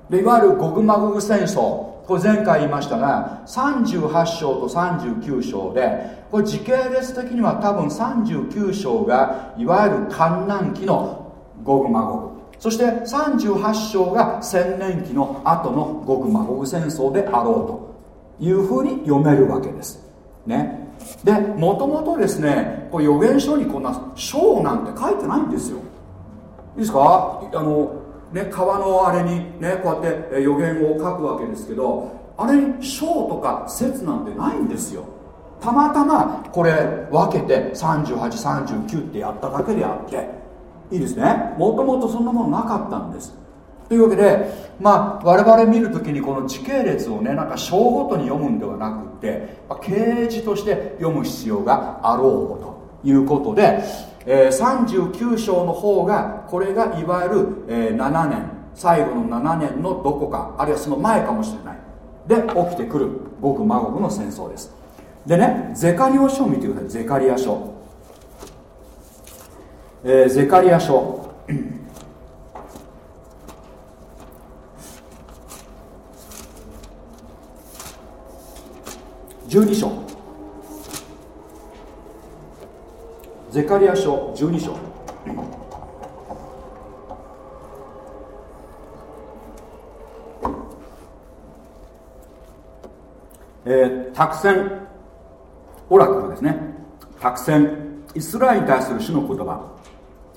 でいわゆるゴグマゴグ戦争これ前回言いましたが38章と39章でこれ時系列的には多分39章がいわゆる観覧期のゴグマゴグ。そして38章が千年期の後のゴグマゴグ戦争であろうというふうに読めるわけです。ね。でもともとですねこれ予言書にこんな章なんて書いてないんですよ。いいですか？あのね、川のあれにねこうやって予言を書くわけですけどあれに章とか説なんてないんですよ。たまたまこれ分けて3839ってやっただけであって。いいですね。もともとそんなものなかったんです。というわけでまあ我々見るときにこの時系列をねなんか章ごとに読むんではなくって掲示として読む必要があろうということでえー、39章の方がこれがいわゆる、えー、7年。最後の7年のどこかあるいはその前かもしれない。で起きてくるごく孫の戦争です。でねゼカリア書を見てください。ゼカリア書、えー、ゼカリア書。12章。ゼカリア書12章。えー、託戦。オラクルですね。託戦。イスラエルに対する主の言葉、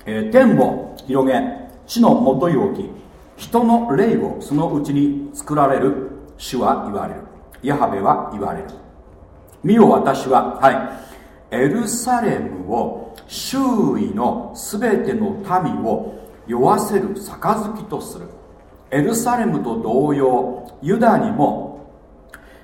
えー、天を広げ地のもとい置き人の霊をそのうちに作られる主は言われる。ヤハベは言われる。見よ私ははい。エルサレムを周囲の全ての民を酔わせる杯とする。エルサレムと同様ユダにも、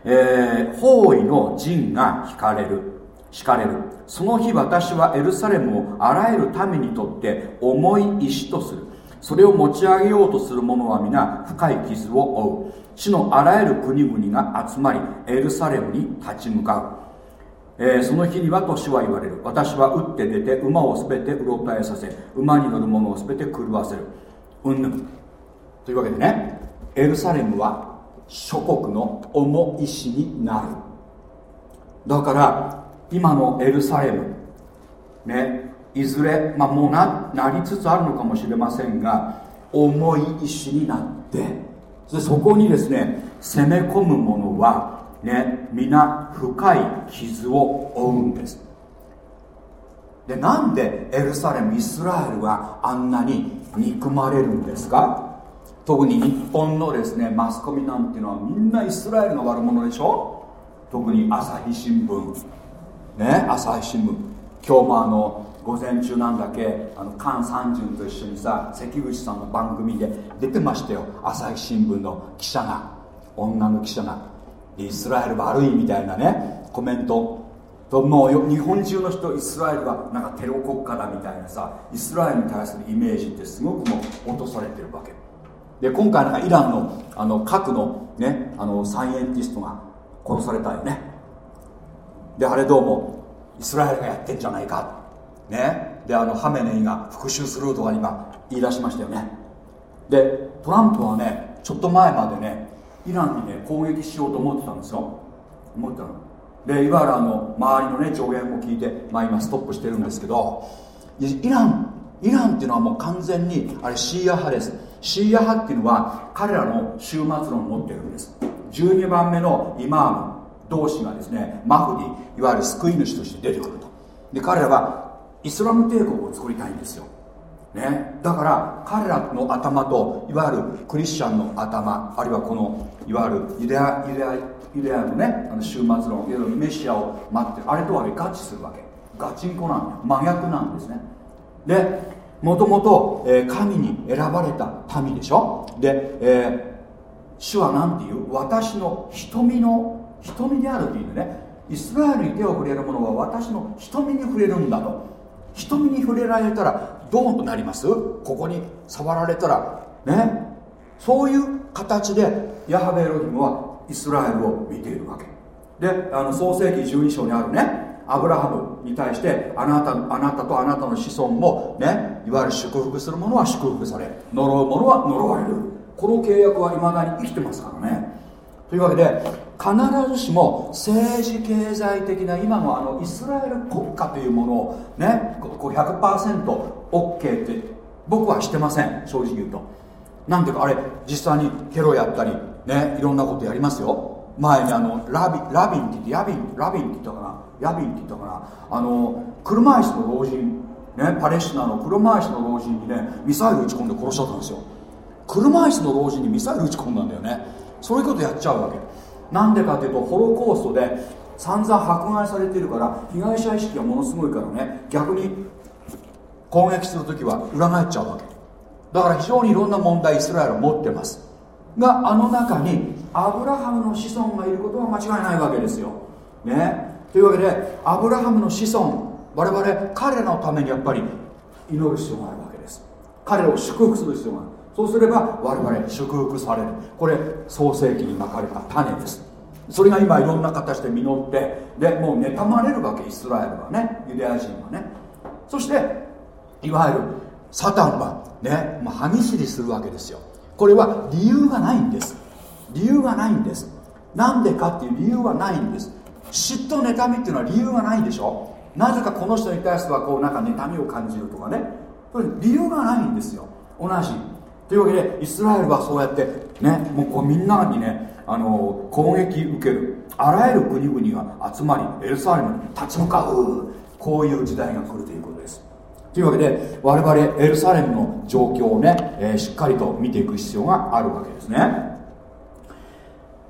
えー、包囲の陣が引かれる。敷かれる。その日私はエルサレムをあらゆる民にとって重い石とする。それを持ち上げようとする者は皆深い傷を負う。地のあらゆる国々が集まりエルサレムに立ち向かう、えー、その日には年は言われる。私は打って出て馬をすべてうろたえさせ馬に乗る者をすべて狂わせる。うんぬん。というわけでねエルサレムは諸国の重石になる。だから今のエルサレム。ねいずれ、まあ、もうななりつつあるのかもしれませんが重い石になって。そそこにですね攻め込む者はね皆深い傷を負うんです。でなんでエルサレムイスラエルはあんなに憎まれるんですか？特に日本のですねマスコミなんていうのはみんなイスラエルの悪者でしょ？特に朝日新聞。ね朝日新聞。今日もあの午前中なんだけあの菅三淳と一緒にさ関口さんの番組で出てましたよ。朝日新聞の記者が。女の記者が。イスラエル悪いみたいなねコメント。ともう日本中の人イスラエルはなんかテロ国家だみたいなさイスラエルに対するイメージってすごくもう落とされてるわけ。で今回なんかイランのあの核のねあのサイエンティストが殺されたよね。であれどうもイスラエルがやってんじゃないか。ね。であのハメネイが復讐するとか今言い出しましたよね。でトランプはねちょっと前までねイランにね攻撃しようと思ってたんですよ。思ったの。でいわゆるあの周りのね助言を聞いて、まあ、今ストップしてるんですけどイランイランっていうのはもう完全にあれシーア派です。シーア派っていうのは彼らの終末論を持ってるんです。12番目のイマーム。同士がですねマフディいわゆる救い主として出てくると。で彼らはイスラム帝国を作りたいんですよ、ね、だから彼らの頭といわゆるクリスチャンの頭あるいはこのいわゆるユダヤユダヤユダヤのねあの終末論いわゆるメシアを待ってあれとは合致するわけ。ガチンコなん真逆なんですね。でもともと神に選ばれた民でしょ。で、えー、主は何て言う？私の瞳の瞳であるっていうねイスラエルに手を触れる者は私の瞳に触れるんだと。瞳に触れられたらどうなります？ここに触られたら。ね？そういう形でヤハベエロヒムはイスラエルを見ているわけ。であの創世紀12章にあるねアブラハムに対してあなたあなたとあなたの子孫もね？いわゆる祝福する者は祝福され呪う者は呪われる。この契約はいまだに生きてますからね。というわけで必ずしも政治経済的な今のあのイスラエル国家というものをねこう 100%OK って僕はしてません正直言うと。なんていうかあれ実際にテロやったりねいろんなことやりますよ。前にあのラビラビンって言ってヤビンラビンって言ったかな？ヤビンって言ったかな？あの車椅子の老人ねパレスチナの車椅子の老人にねミサイル撃ち込んで殺しちゃったんですよ。車椅子の老人にミサイル撃ち込んだんだよね。そういうことやっちゃうわけ。なんでかというとホロコーストで散々迫害されているから被害者意識がものすごいからね逆に攻撃する時は裏返っちゃうわけ。だから非常にいろんな問題イスラエルは持ってます。があの中にアブラハムの子孫がいることは間違いないわけですよ。ね。というわけでアブラハムの子孫我々彼らのためにやっぱり祈る必要があるわけです。彼らを祝福する必要がある。そうすれば我々祝福される。これ創世記にまかれた種です。それが今いろんな形で実ってでもう妬まれるわけイスラエルはねユダヤ人はね。そしていわゆるサタンはね、まあ、歯ぎしりするわけですよ。これは理由がないんです。理由がないんです。なんでかっていう理由はないんです。嫉妬妬みっていうのは理由がないんでしょ。なぜかこの人に対してはこうなんか妬みを感じるとかね。これ理由がないんですよ。同じというわけでイスラエルはそうやってねもうこうみんなにねあの攻撃受けるあらゆる国々が集まりエルサレムに立ち向かうこういう時代が来るということです。というわけで我々エルサレムの状況をね、えー、しっかりと見ていく必要があるわけですね。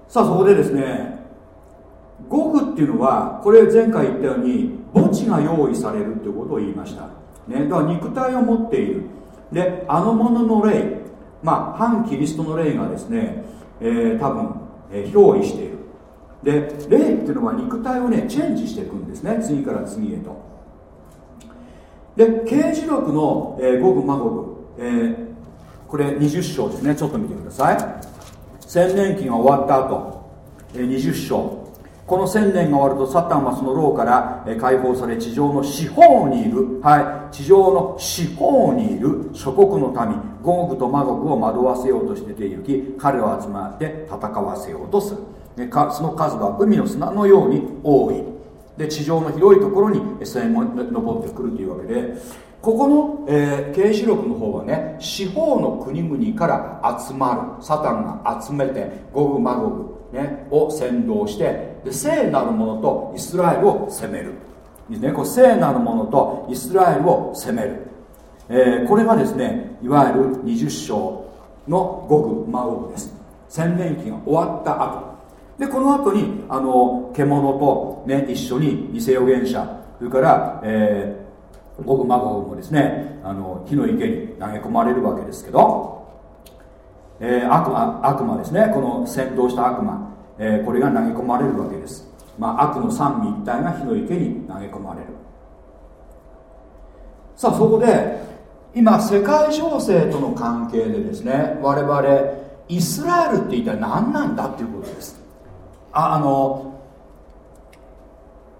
さあそこでですねゴグっていうのはこれ前回言ったように墓地が用意されるということを言いました、ね、だから肉体を持っている。であの者の霊まあ反キリストの霊がですね、えー、多分、えー、憑依している。で霊っていうのは肉体をねチェンジしていくんですね。次から次へと。で刑事録の、えー、ゴグマゴグ、え、これ20章ですね。ちょっと見てください。千年期が終わった後、えー、20章。この千年が終わるとサタンはその牢から解放され地上の四方にいる、はい、地上の四方にいる。諸国の民ゴグとマゴグを惑わせようとして出て行き彼を集まって戦わせようとする。でその数は海の砂のように多い。で地上の広いところに線も登ってくるというわけで。ここの、えー、刑事録の方はね四方の国々から集まる。サタンが集めてゴグマゴグ、ね、を先導してで聖なる者とイスラエルを攻める。ね、こ聖なる者とイスラエルを攻める、えー、これがですねいわゆる20章のゴグマゴグです。洗年期が終わった後。でこの後にあの獣と、ね、一緒に偽預言者。それから、えー、ゴグマゴグもですねあの火の池に投げ込まれるわけですけど、えー、悪魔悪魔ですね。この先導した悪魔、え、これが投げ込まれるわけです、まあ、悪の三位一体が火の池に投げ込まれる。さあそこで今世界情勢との関係でですね我々イスラエルって一体何なんだっていうことです。あの、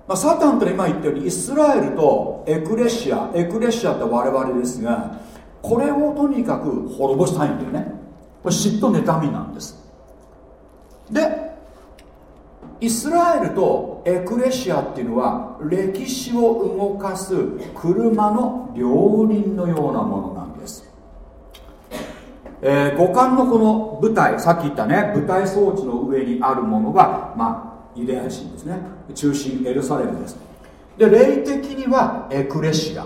まあ、サタンって今言ったようにイスラエルとエクレシアエクレシアって我々ですがこれをとにかく滅ぼしたいんだよね。これ嫉妬妬みなんです。でイスラエルとエクレシアっていうのは歴史を動かす車の両輪のようなものなんです。えー、五感のこの舞台さっき言ったね舞台装置の上にあるものが、まあ、ユダヤ人ですね。中心エルサレムです。で霊的にはエクレシア。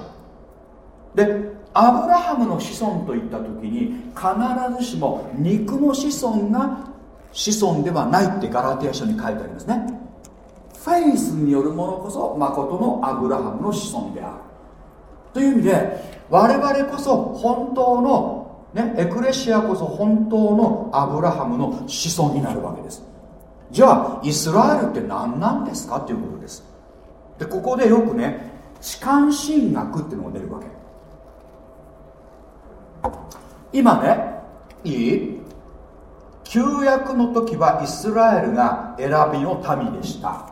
でアブラハムの子孫といった時に必ずしも肉の子孫が子孫ではないってガラティア書に書いてありますね。フェイスによるものこそ誠のアブラハムの子孫である。という意味で我々こそ本当のね、エクレシアこそ本当のアブラハムの子孫になるわけです。じゃあイスラエルって何なんですかっていうことです。でここでよくね痴漢神学っていうのが出るわけ。今ねいい？旧約の時はイスラエルが選びの民でした。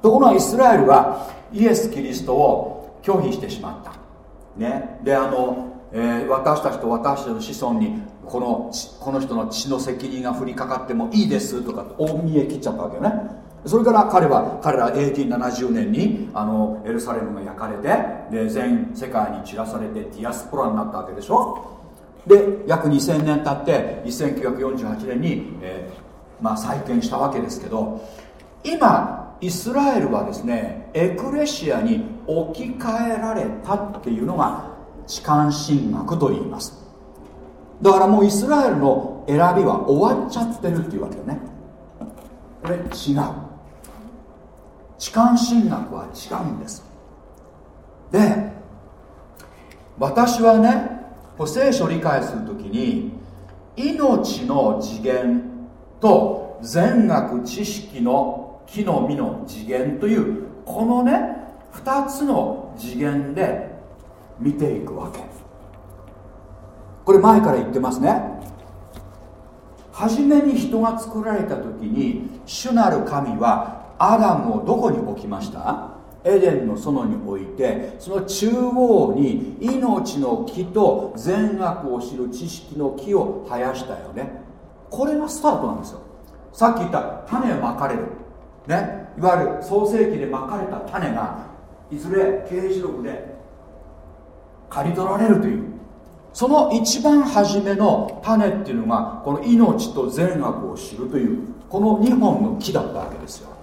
ところがイスラエルはイエス・キリストを拒否してしまった。ね。であのえー、私たちと私たちの子孫にこのこの人の血の責任が降りかかってもいいですとか大見え切っちゃったわけよね。それから彼は彼ら AD70 年にあのエルサレムが焼かれてで全世界に散らされてディアスポラになったわけでしょ。で約2000年経って1948年に、えー、まあ、再建したわけですけど今イスラエルはですねエクレシアに置き換えられたっていうのが痴漢神学と言います。だからもうイスラエルの選びは終わっちゃってるっていうわけよね。これ違う。痴漢神学は違うんです。で私はね聖書を理解するときに命の次元と善悪知識の木の実の次元というこのね2つの次元で見ていくわけ。これ前から言ってますね。初めに人が作られた時に主なる神はアダムをどこに置きました？エデンの園に置いてその中央に命の木と善悪を知る知識の木を生やしたよね。これがスタートなんですよ。さっき言った種をまかれる。ね。いわゆる創世紀でまかれた種がいずれ刑事録で刈り取られるという。その一番初めの種っていうのがこの命と善悪を知るというこの2本の木だったわけですよ。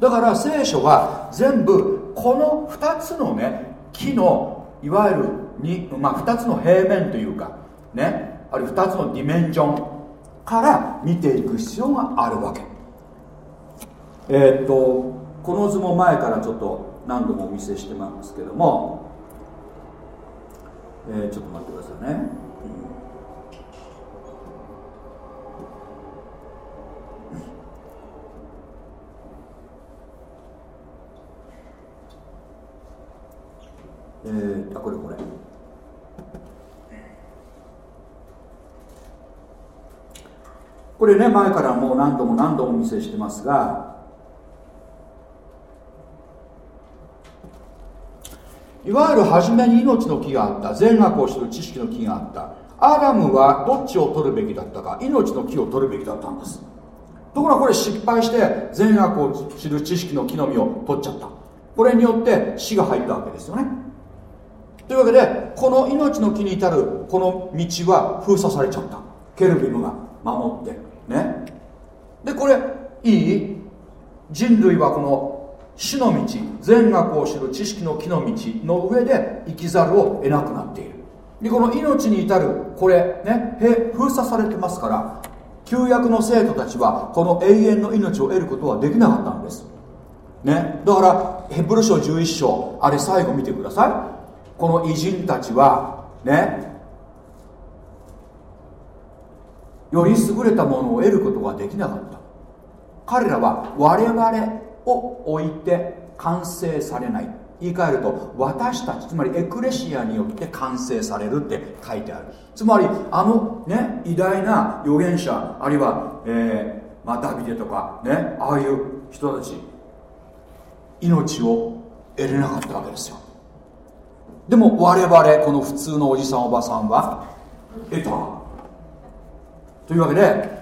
だから聖書は全部この2つのね木のいわゆるに、まあ、2つの平面というかねあるいは2つのディメンションから見ていく必要があるわけ。えー、っとこの図も前からちょっと何度もお見せしてますけども、えー、ちょっと待ってくださいね、えー、これこれ。これね前からもう何度も何度もお見せしてますがいわゆる初めに命の木があった善悪を知る知識の木があった。アダムはどっちを取るべきだったか命の木を取るべきだったんです。ところがこれ失敗して善悪を知る知識の木の実を取っちゃった。これによって死が入ったわけですよね。というわけでこの命の木に至るこの道は封鎖されちゃった。ケルビムが守って。ね。でこれいい？人類はこの死の道善悪を知る知識の木の道の上で生きざるを得なくなっている。でこの命に至るこれね封鎖されてますから旧約の生徒たちはこの永遠の命を得ることはできなかったんです。ね。だからヘブル書11章あれ最後見てください。この偉人たちはねより優れたものを得ることができなかった。彼らは我々を置いて完成されない。言い換えると私たちつまりエクレシアによって完成されるって書いてある。つまりあのね偉大な預言者あるいは、えーまあ、ダビデとかねああいう人たち命を得れなかったわけですよ。でも我々この普通のおじさんおばさんは得た。というわけで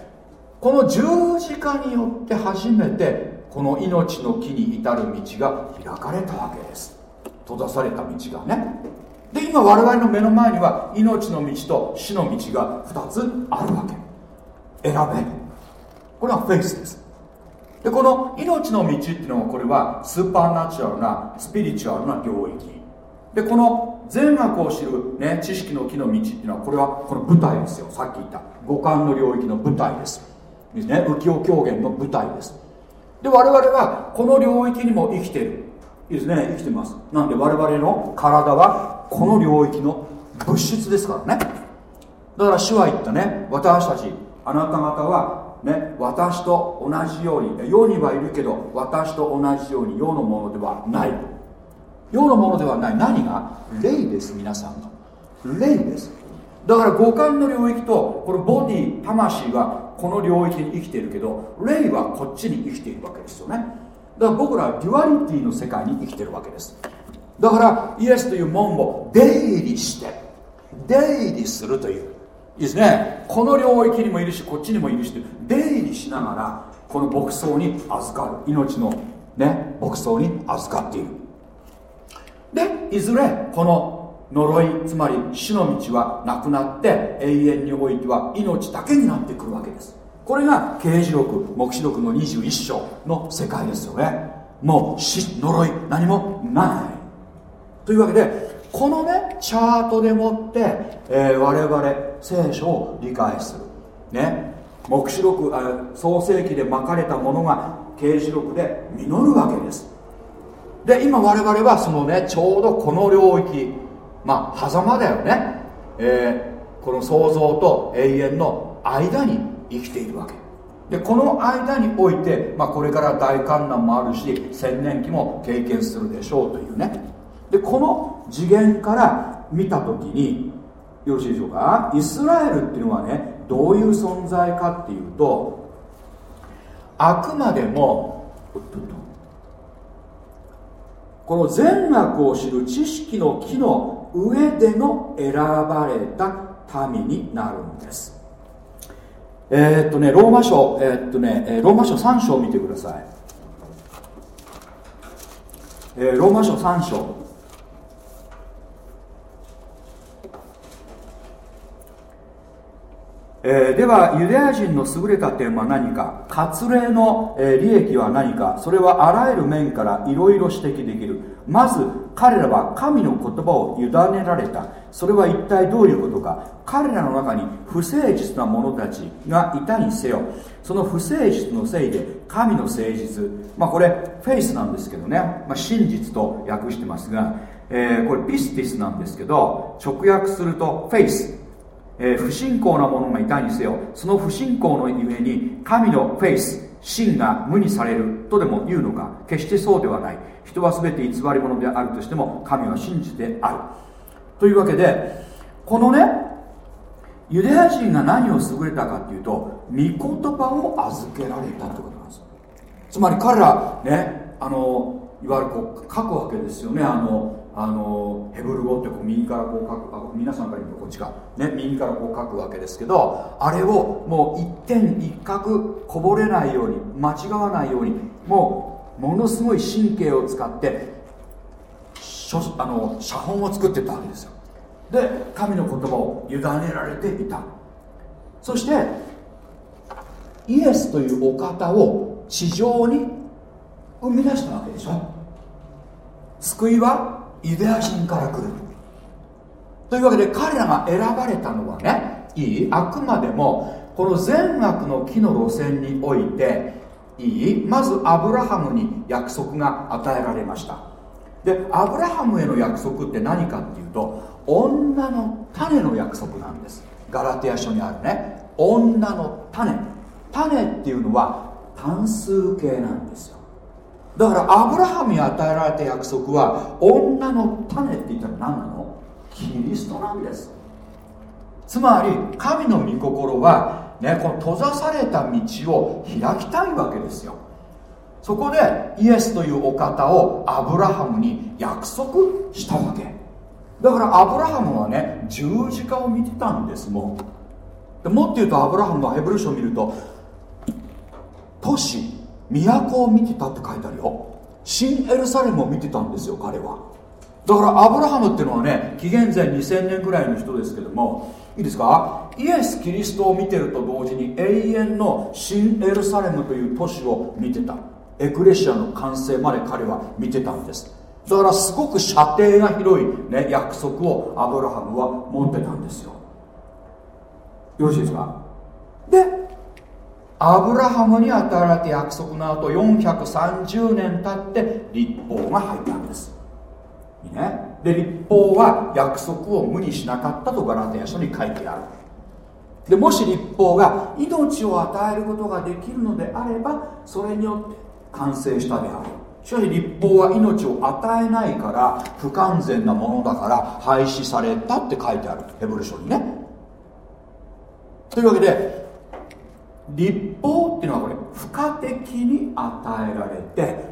この十字架によって初めてこの命の木に至る道が開かれたわけです。閉ざされた道がね。で今我々の目の前には命の道と死の道が2つあるわけ。選べ。これはフェイスです。でこの命の道っていうのはこれはスーパーナチュラルなスピリチュアルな領域。でこの善悪を知る、ね、知識の木の道っていうのはこれはこの舞台ですよ。さっき言った五感の領域の舞台です。ですね浮世狂言の舞台です。で我々はこの領域にも生きている。いいですね生きてます。なんで我々の体はこの領域の物質ですからね。だから主は言ったね私たちあなた方はね私と同じように世にはいるけど私と同じように世のものではない。世のものではない。何が？霊です皆さんの。霊です。だから五感の領域とこのボディ魂はこの領域に生きているけど霊はこっちに生きているわけですよね。だから僕らは duality の世界に生きてるわけです。だからイエスという門を出入りして出入りするという。いいですね。この領域にもいるしこっちにもいるし出入りしながらこの牧草に預かる。命のね牧草に預かっているでいずれこの呪いつまり死の道はなくなって永遠においては命だけになってくるわけです。これが刑事録黙示録の21章の世界ですよね。もう死呪い何もない。というわけでこのねチャートでもって、えー、我々聖書を理解する。ね。黙示録創世記でまかれたものが刑事録で実るわけです。で今我々はそのねちょうどこの領域まあ狭間だよね、えー、この創造と永遠の間に生きているわけ。でこの間において、まあ、これから大観覧もあるし千年期も経験するでしょうというね。でこの次元から見た時によろしいでしょうか？イスラエルっていうのはねどういう存在かっていうとあくまでもこの善悪を知る知識の木の上での選ばれた民になるんです。えー、っとねローマ書えー、っとねローマ書3章を見てください。えー、ローマ書3章。えー、ではユダヤ人の優れた点は何か？割礼の、えー、利益は何か？それはあらゆる面からいろいろ指摘できる。まず彼らは神の言葉を委ねられた。それは一体どういうことか？彼らの中に不誠実な者たちがいたにせよ。その不誠実のせいで神の誠実。まあこれフェイスなんですけどね、まあ、真実と訳してますが、えー、これπίστις なんですけど直訳するとフェイス。えー、不信仰な者がいたにせよその不信仰のゆえに神のフェイス真が無にされるとでも言うのか決してそうではない。人は全て偽り者であるとしても神は真実である。というわけでこのねユダヤ人が何を優れたかっていうと御言葉を預けられたってことなんです。つまり彼らねあのいわゆるこう書くわけですよね。あのあのヘブル語ってこう右からこう書くあ皆さんから言うとこっちか、ね、右からこう書くわけですけどあれをもう一点一角こぼれないように間違わないようにもうものすごい神経を使ってあの写本を作ってたわけですよ。で神の言葉を委ねられていた。そしてイエスというお方を地上に生み出したわけでしょ。救いはユダヤ人から来る。というわけで彼らが選ばれたのはねいい？あくまでもこの善悪の木の路線においていい？まずアブラハムに約束が与えられました。でアブラハムへの約束って何かっていうと女の種の約束なんです。ガラテヤ書にあるね。女の種。種っていうのは単数形なんですよ。だからアブラハムに与えられた約束は女の種って言ったら何なの？キリストなんです。つまり神の御心は、ね、この閉ざされた道を開きたいわけですよ。そこでイエスというお方をアブラハムに約束したわけ。だからアブラハムはね十字架を見てたんですもうもっと言うとアブラハムはヘブル書を見ると都市都を見てたって書いてあるよ。新エルサレムを見てたんですよ彼は。だからアブラハムっていうのはね紀元前2000年ぐらいの人ですけどもいいですか？イエス・キリストを見てると同時に永遠の新エルサレムという都市を見てた。エクレシアの完成まで彼は見てたんです。だからすごく射程が広い、ね、約束をアブラハムは持ってたんですよ。よろしいですか？アブラハムに与えられた約束の後430年経って立法が入ったんです。いいね。で立法は約束を無にしなかったとガラテヤ書に書いてある。でもし立法が命を与えることができるのであればそれによって完成したであるしかし立法は命を与えないから不完全なものだから廃止されたって書いてある。ヘブル書にね。というわけで立法っていうのはこれ付加的に与えられて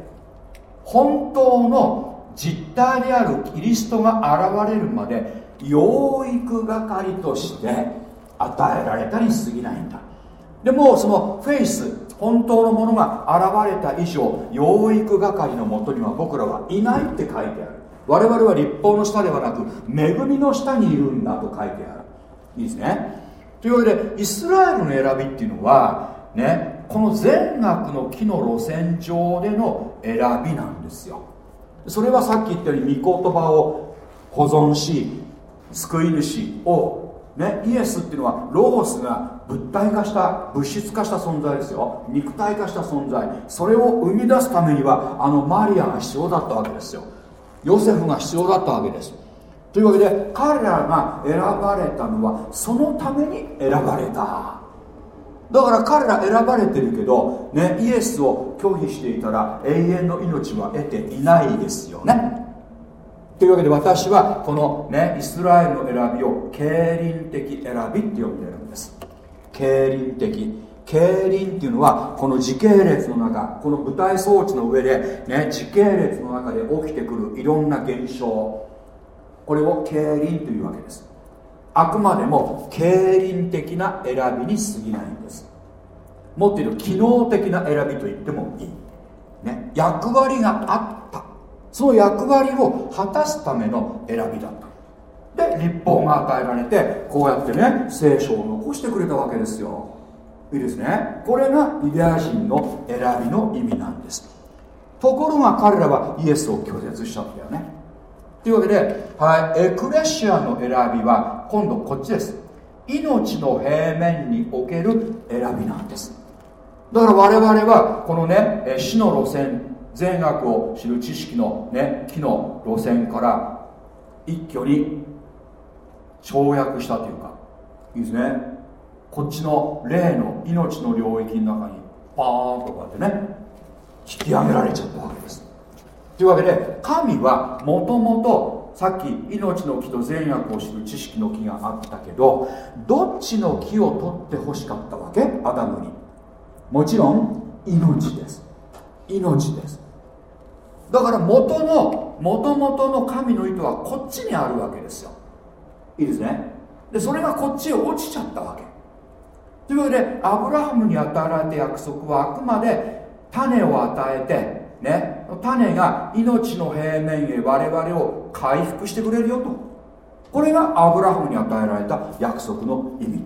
本当の実体であるキリストが現れるまで養育係として与えられたに過ぎないんだ。でもそのフェイス本当のものが現れた以上養育係のもとには僕らはいないって書いてある。我々は立法の下ではなく恵みの下にいるんだと書いてある。いいですね。というわけでイスラエルの選びっていうのはねこの善悪の木の路線上での選びなんですよ。それはさっき言ったように御言葉を保存し救い主をねイエスっていうのはロゴスが物体化した物質化した存在ですよ。肉体化した存在。それを生み出すためにはあのマリアが必要だったわけですよ。ヨセフが必要だったわけです。というわけで彼らが選ばれたのはそのために選ばれた。だから彼ら選ばれてるけど、ね、イエスを拒否していたら永遠の命は得ていないですよね。というわけで私はこの、ね、イスラエルの選びを経輪的選びって呼んでるんです。経輪的。経輪っていうのはこの時系列の中この舞台装置の上で、ね、時系列の中で起きてくるいろんな現象。これを経輪というわけです。あくまでも経輪的な選びに過ぎないんです。もっと言うと機能的な選びと言ってもいい、ね、役割があった。その役割を果たすための選びだった。で立法が与えられてこうやってね聖書を残してくれたわけですよ。いいですね。これがユダヤ人の選びの意味なんです。ところが彼らはイエスを拒絶しちゃったよね。というわけで、はい、エクレシアの選びは今度こっちです。命の平面における選びなんです。だから我々はこのね死の路線善悪を知る知識のね木の路線から一挙に跳躍したというかいいですね。こっちの霊の命の領域の中にパーンとこうやってね引き上げられちゃったわけです。というわけで神はもともとさっき命の木と善悪を知る知識の木があったけどどっちの木を取ってほしかったわけ？アダムに。もちろん命です。命です。だから元の元々の神の意図はこっちにあるわけですよ。いいですね？でそれがこっちへ落ちちゃったわけ。というわけでアブラハムに与えられた約束はあくまで種を与えてね種が命の平面へ我々を回復してくれるよと。これがアブラハムに与えられた約束の意味。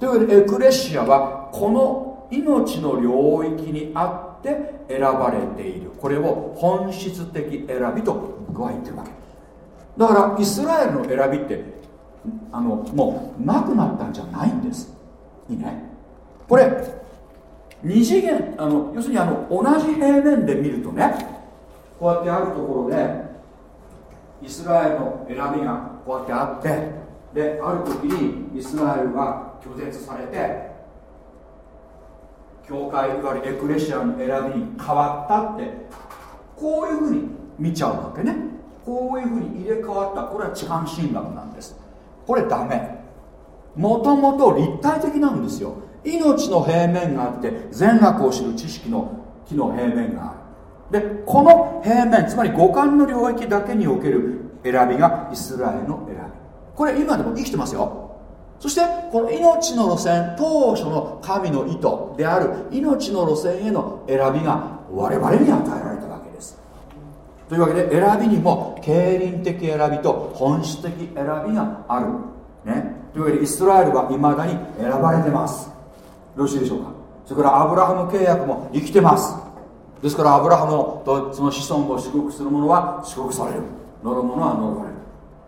というわけでエクレシアはこの命の領域にあって選ばれている。これを本質的選びと僕は言ってるわけ。だからイスラエルの選びってあのもうなくなったんじゃないんです。いいね。これ二次元あの要するにあの同じ平面で見るとねこうやってあるところでイスラエルの選びがこうやってあってである時にイスラエルが拒絶されて教会いわゆるエクレシアの選びに変わったってこういうふうに見ちゃうわけね。こういうふうに入れ替わった。これは痴漢神学なんです。これダメ。もともと立体的なんですよ。命の平面があって善悪を知る知識の木の平面がある。でこの平面つまり五感の領域だけにおける選びがイスラエルの選び。これ今でも生きてますよ。そしてこの命の路線当初の神の意図である命の路線への選びが我々に与えられたわけです。というわけで選びにも経輪的選びと本質的選びがある、ね、というわけでイスラエルはいまだに選ばれてます。よろしいでしょうか。それからアブラハム契約も生きてます。ですからアブラハムとその子孫を祝福する者は祝福される。乗る者は呪われる。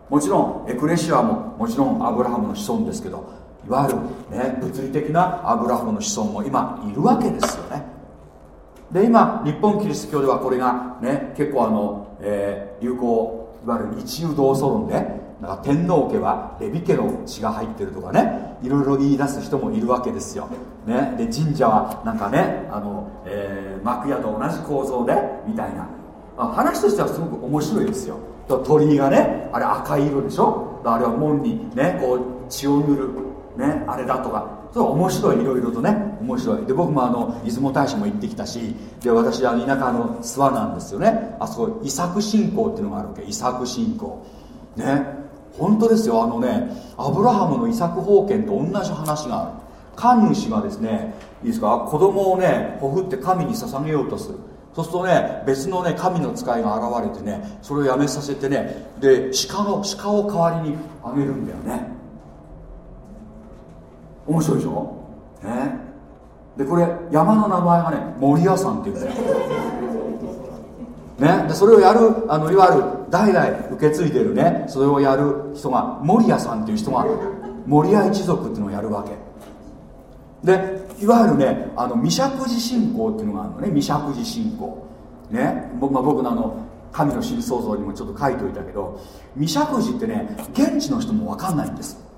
もちろんエクレシアももちろんアブラハムの子孫ですけどいわゆる、ね、物理的なアブラハムの子孫も今いるわけですよね。で今日本キリスト教ではこれがね結構あの、えー、流行いわゆる一遊同祖論でなんか天皇家はレビ家の血が入ってるとかねいろいろ言い出す人もいるわけですよ、ね、で神社はなんかねあの、えー、幕屋と同じ構造でみたいな、まあ、話としてはすごく面白いですよ。鳥居がねあれ赤い色でしょ？あれは門にねこう血を塗るねあれだとか。それ面白いいろいろとね面白い。で僕もあの出雲大社も行ってきたしで私は田舎の諏訪なんですよね。あそこ遺作信仰っていうのがあるわけ。遺作信仰。ね。本当ですよ。あのねアブラハムの遺作封建と同じ話がある。神主がですねいいですか？子供をねほふって神に捧げようとする。そうするとね別のね神の使いが現れてねそれをやめさせてねで鹿の鹿を代わりにあげるんだよね。面白いでしょ？ね。でこれ山の名前がね森屋さんっていうんだよ。ね、でそれをやるあのいわゆる代々受け継いでるね。それをやる人が守屋さんっていう人が守屋一族っていうのをやるわけ。でいわゆるねあの未釈寺信仰っていうのがあるのね。未釈寺信仰。ね、まあ、僕のあの神の新創造にもちょっと書いておいたけど未釈寺ってね現地の人も分かんないんです。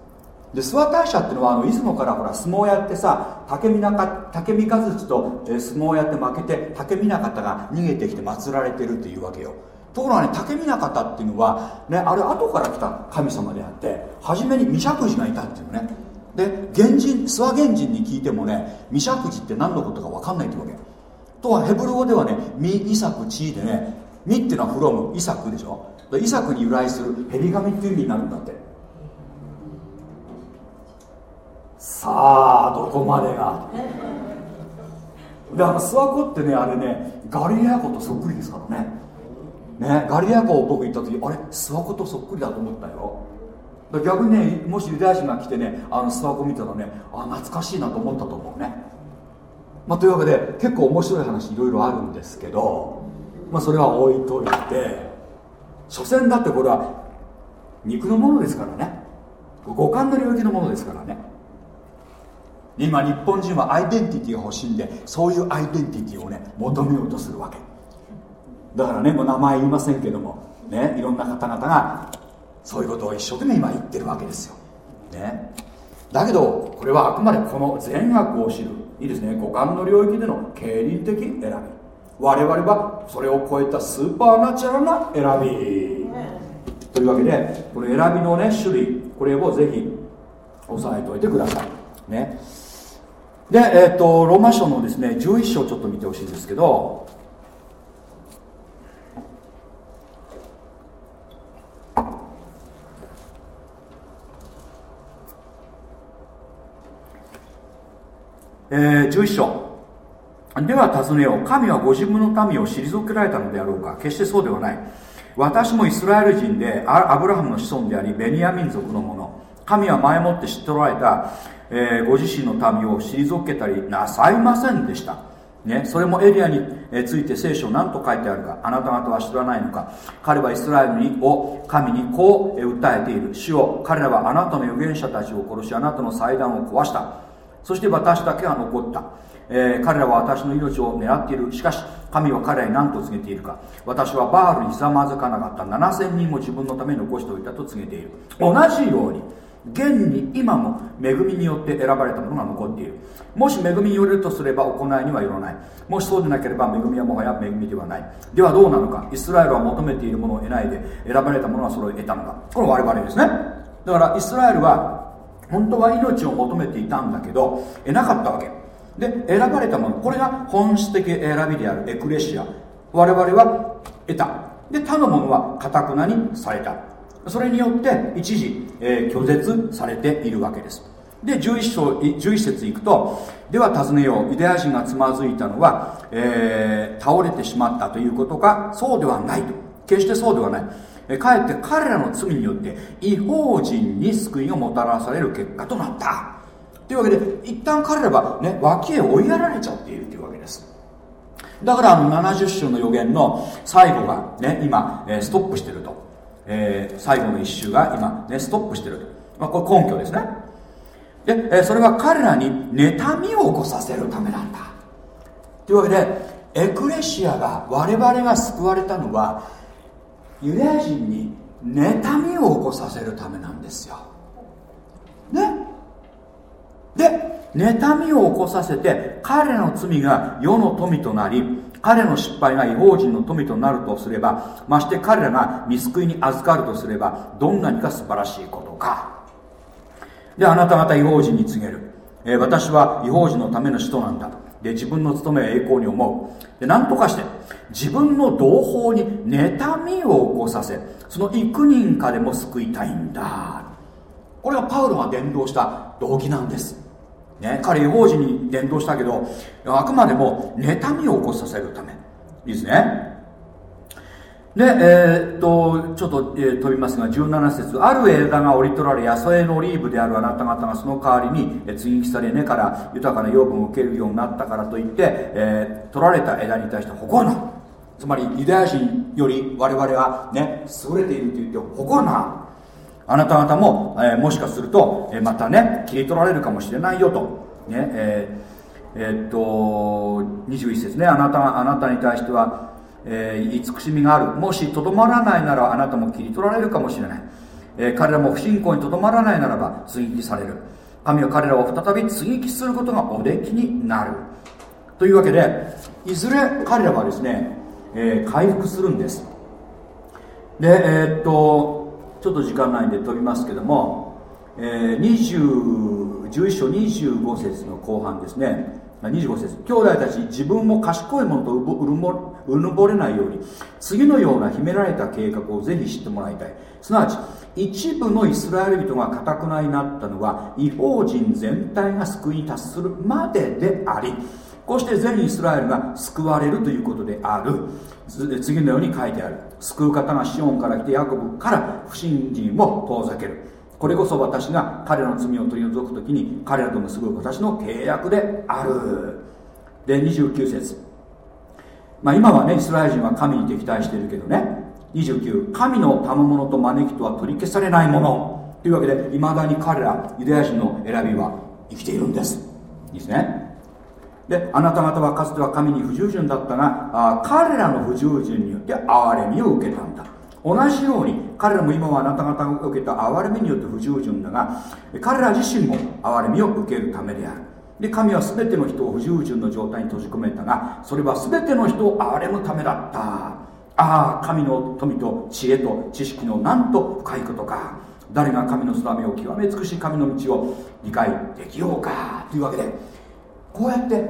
で諏訪大社っていうのはあの出雲からほら相撲やってさ竹見中竹見和内と、え相撲やって負けて竹見中田が逃げてきて祀られてるっていうわけよ。ところがね竹見中田っていうのは、ね、あれ後から来た神様であって初めに未釈寺がいたっていうね。で原人諏訪原人に聞いてもね未釈寺って何のことか分かんないってわけ。とはヘブル語ではねミイサクチでねミっていうのはフロムイサクでしょ。イサクに由来するヘビ神っていう意味になるんだって。さあどこまでが？であの諏訪湖ってねあれねガリレア湖とそっくりですからね。ねガリレア湖僕行った時あれ諏訪湖とそっくりだと思ったよ。逆にねもしユダヤ人が来てねあの諏訪湖見たらねあ懐かしいなと思ったと思うね。まあ、というわけで結構面白い話いろいろあるんですけど、まあ、それは置いといて所詮だってこれは肉のものですからね。五感の領域のものですからね。今日本人はアイデンティティが欲しいんでそういうアイデンティティをね求めようとするわけ。だからねもう名前言いませんけどもねいろんな方々がそういうことを一生懸命今言ってるわけですよ、ね、だけどこれはあくまでこの善悪を知る。いいですね。五感の領域での経輪的選び。我々はそれを超えたスーパーナチュラルな選び、というわけでこの選びのね種類これをぜひ押さえておいてください。ね。で、えーと、ローマ書のですね11章ちょっと見てほしいんですけどえー、11章。では尋ねよう。神はご自分の民を退けられたのであろうか。決してそうではない。私もイスラエル人でアブラハムの子孫でありベニヤ民族のもの。神は前もって知っておられた、えー、ご自身の民を退けたりなさいませんでした。ね、それもエリアについて聖書何と書いてあるかあなた方は知らないのか。彼はイスラエルにを神にこう訴えている。主を彼らはあなたの預言者たちを殺しあなたの祭壇を壊した。そして私だけが残った、えー、彼らは私の命を狙っている。しかし神は彼らに何と告げているか。私はバールにひざまずかなかった。7000人も自分のために残しておいたと告げている。同じように現に今も恵みによって選ばれたものが残っている。もし恵みによるとすれば行いにはよらない。もしそうでなければ恵みはもはや恵みではない。ではどうなのか。イスラエルは求めているものを得ないで選ばれたものはそれを得たのか。これ我々ですね。だからイスラエルは本当は命を求めていたんだけど得なかったわけ。で選ばれたものこれが本質的選びであるエクレシア。我々は得た。で他のものはかたくなにされた。それによって一時、えー、拒絶されているわけです。で11章11節いくとでは尋ねよう。ユダヤ人がつまずいたのは、えー、倒れてしまったということかそうではないと。決してそうではない。かえって彼らの罪によって違法人に救いがもたらされる結果となった。というわけで一旦彼らはね脇へ追いやられちゃっているというわけです。だからあの70章の予言の最後がね今、えストップしてると、えー、最後の一周が今ねストップしてると、まあ、これ根拠ですね。で、えそれは彼らに妬みを起こさせるためなんだ。というわけでエクレシアが我々が救われたのはユダヤ人に妬みを起こさせるためなんですよ。ね？で妬みを起こさせて彼の罪が世の富となり彼の失敗が違法人の富となるとすればまして彼らが見救いに預かるとすればどんなにか素晴らしいことか。であなた方違法人に告げる、えー、私は違法人のための使徒なんだで自分の務めを栄光に思う。で何とかして自分の同胞に妬みを起こさせその幾人かでも救いたいんだ。これはパウロが伝道した動機なんです。ね、彼王子に伝道したけどあくまでも妬みを起こさせるため。いいですね。で、えー、っと、ちょっと、えー、飛びますが、17節ある枝が折り取られ、野生のオリーブであるあなた方がその代わりに、えー、追撃され、根から豊かな養分を受けるようになったからといって、えー、取られた枝に対して誇るな。つまり、ユダヤ人より我々はね、優れていると言って誇るな。あなた方も、えー、もしかすると、えー、またね、切り取られるかもしれないよと。ね、えー、えー、っと、21節ね、あなた、あなたに対しては、えー、慈しみがある。もしとどまらないならあなたも切り取られるかもしれない、えー、彼らも不信仰にとどまらないならば追撃される。神は彼らを再び追撃することがおできになる。というわけでいずれ彼らはですね、えー、回復するんです。でえー、っとちょっと時間ないんで飛びますけども、えー、20 11章25節の後半ですね。25節兄弟たち自分も賢いものとうぬぼれないように次のような秘められた計画をぜひ知ってもらいたい。すなわち一部のイスラエル人がかたくなになったのは違法人全体が救いに達するまででありこうして全イスラエルが救われるということである。次のように書いてある。救う方がシオンから来てヤコブから不信心を遠ざける。これこそ私が彼らの罪を取り除く時に彼らと結ぶ私の契約である。で29節。まあ今はねイスラエル人は神に敵対しているけどね。29神の賜物と招きとは取り消されないもの。というわけでいまだに彼らユダヤ人の選びは生きているんです。いいですね。であなた方はかつては神に不従順だったがあ彼らの不従順によって憐れみを受けたんだ。同じように彼らも今はあなた方が受けた憐れみによって不従順だが彼ら自身も憐れみを受けるためである。で神は全ての人を不従順の状態に閉じ込めたがそれは全ての人を憐れむためだった。ああ神の富と知恵と知識のなんと深いことか。誰が神の定めを極め尽くし神の道を理解できようか。というわけでこうやって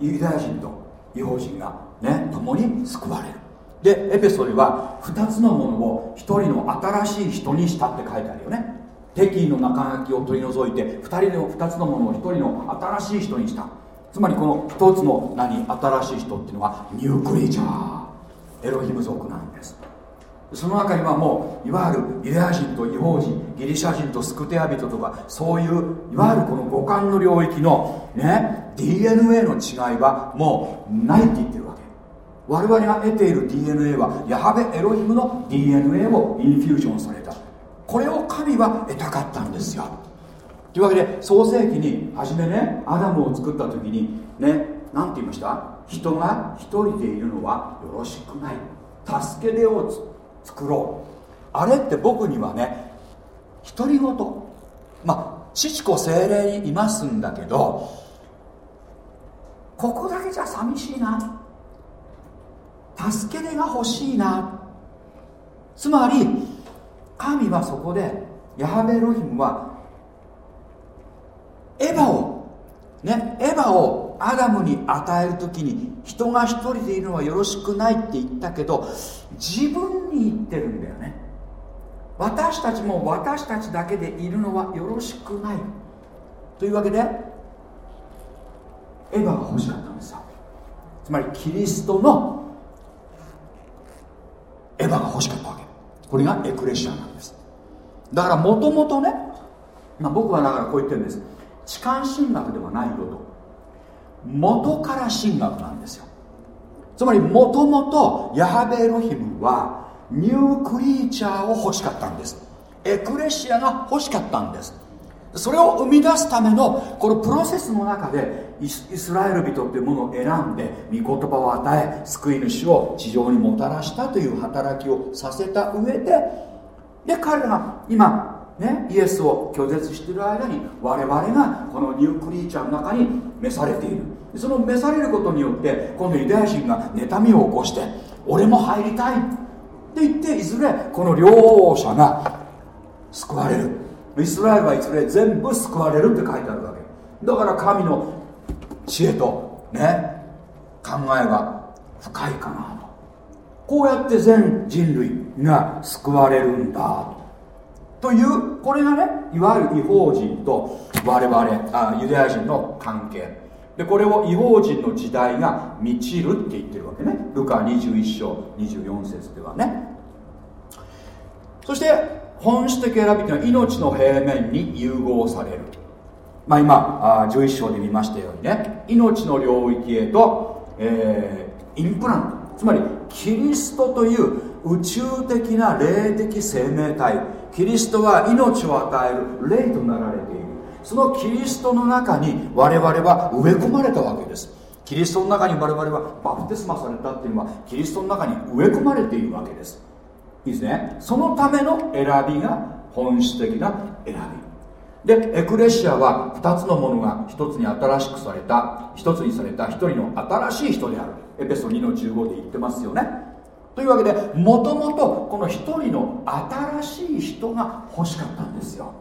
ユダヤ人と違法人がね共に救われる。でエペソには2つのものを1人の新しい人にしたって書いてあるよね。敵意の中書きを取り除いて2人の2つのものを1人の新しい人にした。つまりこの1つの何新しい人っていうのはニュークリーチャー。エロヒム族なんです。その中にはもういわゆるユダヤ人と違法人ギリシャ人とスクテア人とかそういういわゆるこの五感の領域のね DNA の違いはもうないって言ってるわ我々が得ている DNA はヤハベエロヒムの DNA をインフュージョンされた。これを神は得たかったんですよ。というわけで創世紀に初めねアダムを作った時にね何て言いました？人が一人でいるのはよろしくない。助け出を作ろう。あれって僕にはね独り言。まあ父子精霊にいますんだけどここだけじゃ寂しいな。助け手が欲しいな。つまり神はそこでヤハベロヒムはエヴァをねエヴァをアダムに与える時に人が一人でいるのはよろしくないって言ったけど自分に言ってるんだよね。私たちも私たちだけでいるのはよろしくない。というわけでエヴァが欲しかったんですよ。つまりキリストのエヴァが欲しかったわけ。これがエクレシアなんです。だからもともとね、まあ、僕はだからこう言ってるんです。痴漢神学ではないよと。元から神学なんですよ。つまりもともとヤハベエロヒムはニュークリーチャーを欲しかったんです。エクレシアが欲しかったんです。それを生み出すためのこのプロセスの中でイスラエル人っていうものを選んで御言葉を与え救い主を地上にもたらしたという働きをさせた上でで彼らが今ねイエスを拒絶している間に我々がこのニュークリーチャーの中に召されている。その召されることによって今度ユダヤ人が妬みを起こして俺も入りたい。って言っていずれこの両者が救われる。イスラエルはいずれ全部救われるって書いてあるわけ。だから神の知恵とね考えが深いかなと。こうやって全人類が救われるんだ。というこれがねいわゆる違法人と我々あユダヤ人の関係。でこれを違法人の時代が満ちるって言ってるわけね。ルカ21章24節ではね。そして本質的選びというのは命の平面に融合される。まあ今あ11章で見ましたようにね命の領域へと、えー、インプラント。つまりキリストという宇宙的な霊的生命体。キリストは命を与える霊となられている。そのキリストの中に我々は植え込まれたわけです。キリストの中に我々はバプテスマされたっていうのはキリストの中に植え込まれているわけです。いいですね。そのための選びが本質的な選び。でエクレシアは2つのものが1つに新しくされた1つにされた1人の新しい人である。エペソ2の15で言ってますよね。というわけでもともとこの1人の新しい人が欲しかったんですよ。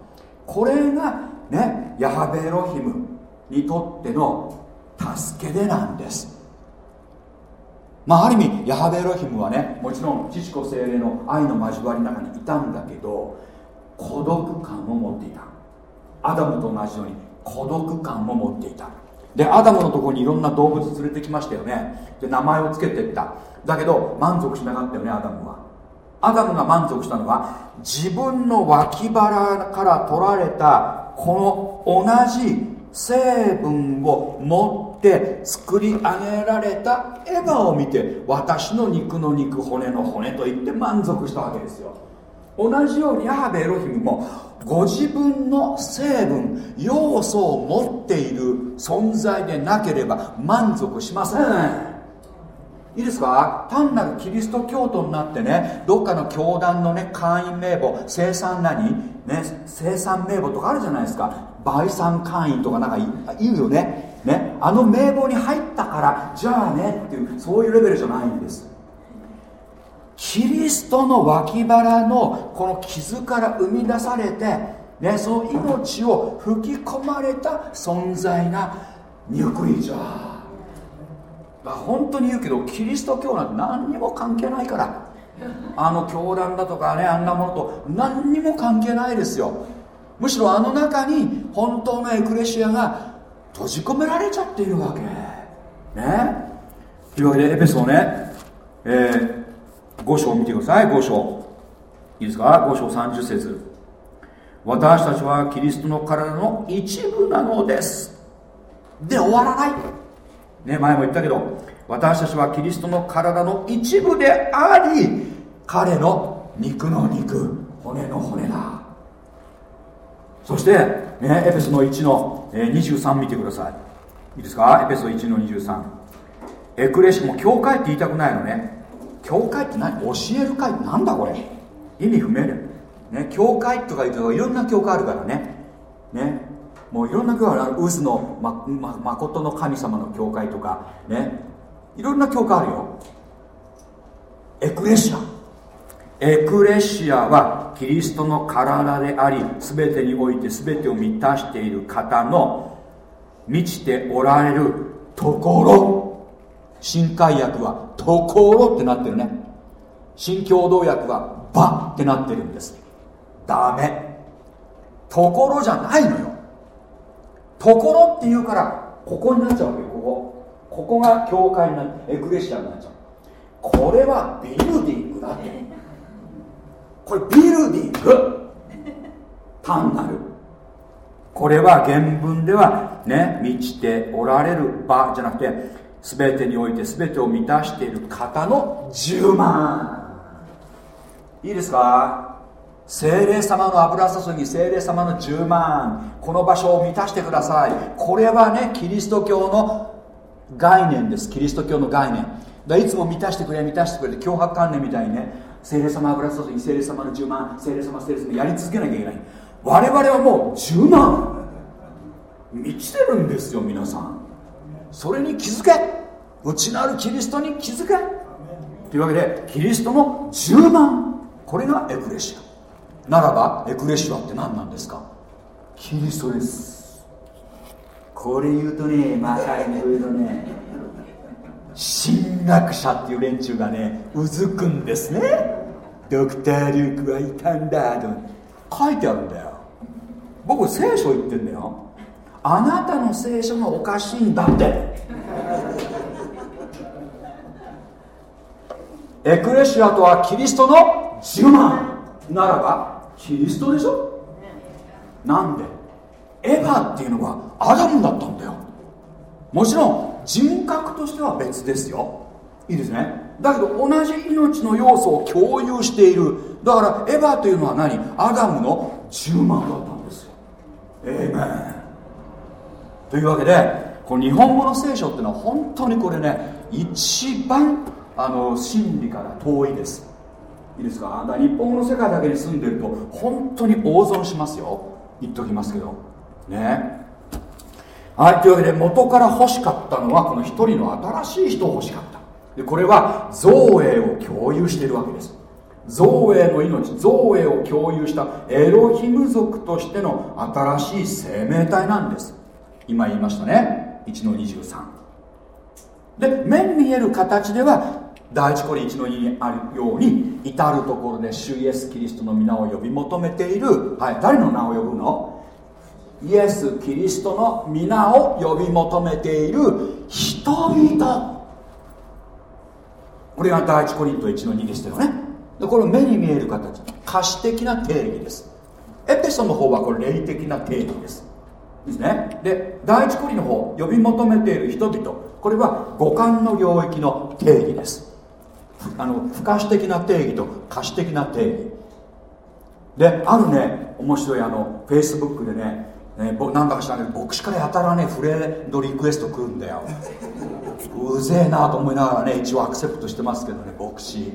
これがねヤハベエロヒムにとっての助け出なんです。まあある意味ヤハウェエロヒムはねもちろん父子聖霊の愛の交わりの中にいたんだけど孤独感を持っていた。アダムと同じように孤独感も持っていた。でアダムのところにいろんな動物連れてきましたよね。で名前を付けていった。だけど満足しなかったよねアダムは。アダムが満足したのは自分の脇腹から取られたこの同じ成分を持って作り上げられたエバを見て私の肉の肉骨の骨と言って満足したわけですよ。同じようにヤハベエロヒムもご自分の成分要素を持っている存在でなければ満足しません。いいですか？単なるキリスト教徒になってねどっかの教団のね会員名簿生産何？ね生産名簿とかあるじゃないですか。倍産会員とかなんか言うよね。ねあの名簿に入ったからじゃあねっていうそういうレベルじゃないんですキリストの脇腹のこの傷から生み出されて、ね、その命を吹き込まれた存在がニュークリーチャー本当に言うけどキリスト教なんて何にも関係ないから。あの教団だとかねあんなものと何にも関係ないですよ。むしろあの中に本当のエクレシアが閉じ込められちゃっているわけ。ね。というわけでエペソね、えー、5章を見てください。5章。いいですか？5章30節。私たちはキリストの体の一部なのです。で終わらない？ね前も言ったけど私たちはキリストの体の一部であり彼の肉の肉骨の骨だ。そして、ね、エペソの1の、え23見てください。いいですか？エペソ1の23エクレシも教会って言いたくないのね教会って何？教える会？なんだこれ？意味不明で、ね、教会とか言うといろんな教会あるからね。ねもういろんな教会ある。渦のま、ま、誠の神様の教会とか。ねいろんな教会あるよ。エクレシア。エクレシアはキリストの体であり全てにおいて全てを満たしている方の満ちておられるところ。新海訳はところってなってるね。新共同訳は場ってなってるんです。ダメ。ところじゃないのよ。ところって言うからここになっちゃうわけここ。ここが教会になってエクレシアになっちゃう。これはビルディングだって。これビルディング。単なる。これは原文ではね満ちておられる場じゃなくて全てにおいて全てを満たしている方の10万。いいですか？精霊様の油注ぎ精霊様の10万。この場所を満たしてください。これはねキリスト教の概念です。キリスト教の概念。だいつも満たしてくれ満たしてくれって脅迫観念みたいにね精霊様油注ぎ精霊様の10万精霊様精霊様やり続けなきゃいけない。我々はもう10万。満ちてるんですよ皆さん。それに気づけ。内なるキリストに気づけ。というわけでキリストの10万。これがエクレシア。ならばエクレシアって何なんですか？キリストです。これ言うとねまたいろいろね。神学者っていう連中がねうずくんですね。ドクター・ルークはいたんだと。書いてあるんだよ。僕聖書言ってんだよあなたの聖書がおかしいんだって。エクレシアとはキリストの10万ならばキリストでしょ？なんで？エヴァっていうのはアダムだったんだよ。もちろん人格としては別ですよ。いいですね。だけど同じ命の要素を共有している。だからエヴァというのは何？アダムの10万だったんですよ。エイメンというわけでこの日本語の聖書っていうのは本当にこれね一番あの真理から遠いです。いいですか？だか日本語の世界だけに住んでると本当に大損しますよ。言っておきますけど。ね。はいというわけで元から欲しかったのはこの一人の新しい人を欲しかった。でこれは造営を共有しているわけです。造営の命造営を共有したエロヒム族としての新しい生命体なんです。今言いましたね。1の23で目に見える形では第一コリ1の2にあるように至る所で主イエスキリストの皆を呼び求めている、はい、誰の名を呼ぶの？イエス・キリストの皆を呼び求めている。人々。これが第一コリント1の2ですよね。でこれ目に見える形。可視的な定義です。エペソの方はこれ霊的な定義です。ですね。で第一コリの方呼び求めている人々これは五感の領域の定義です。あの不可視的な定義と可視的な定義。であるね面白いあのフェイスブックでねね、なんだか知らないけど牧師からやたらねフレンドリクエスト来るんだよ。うぜえなと思いながらね一応アクセプトしてますけどね牧師。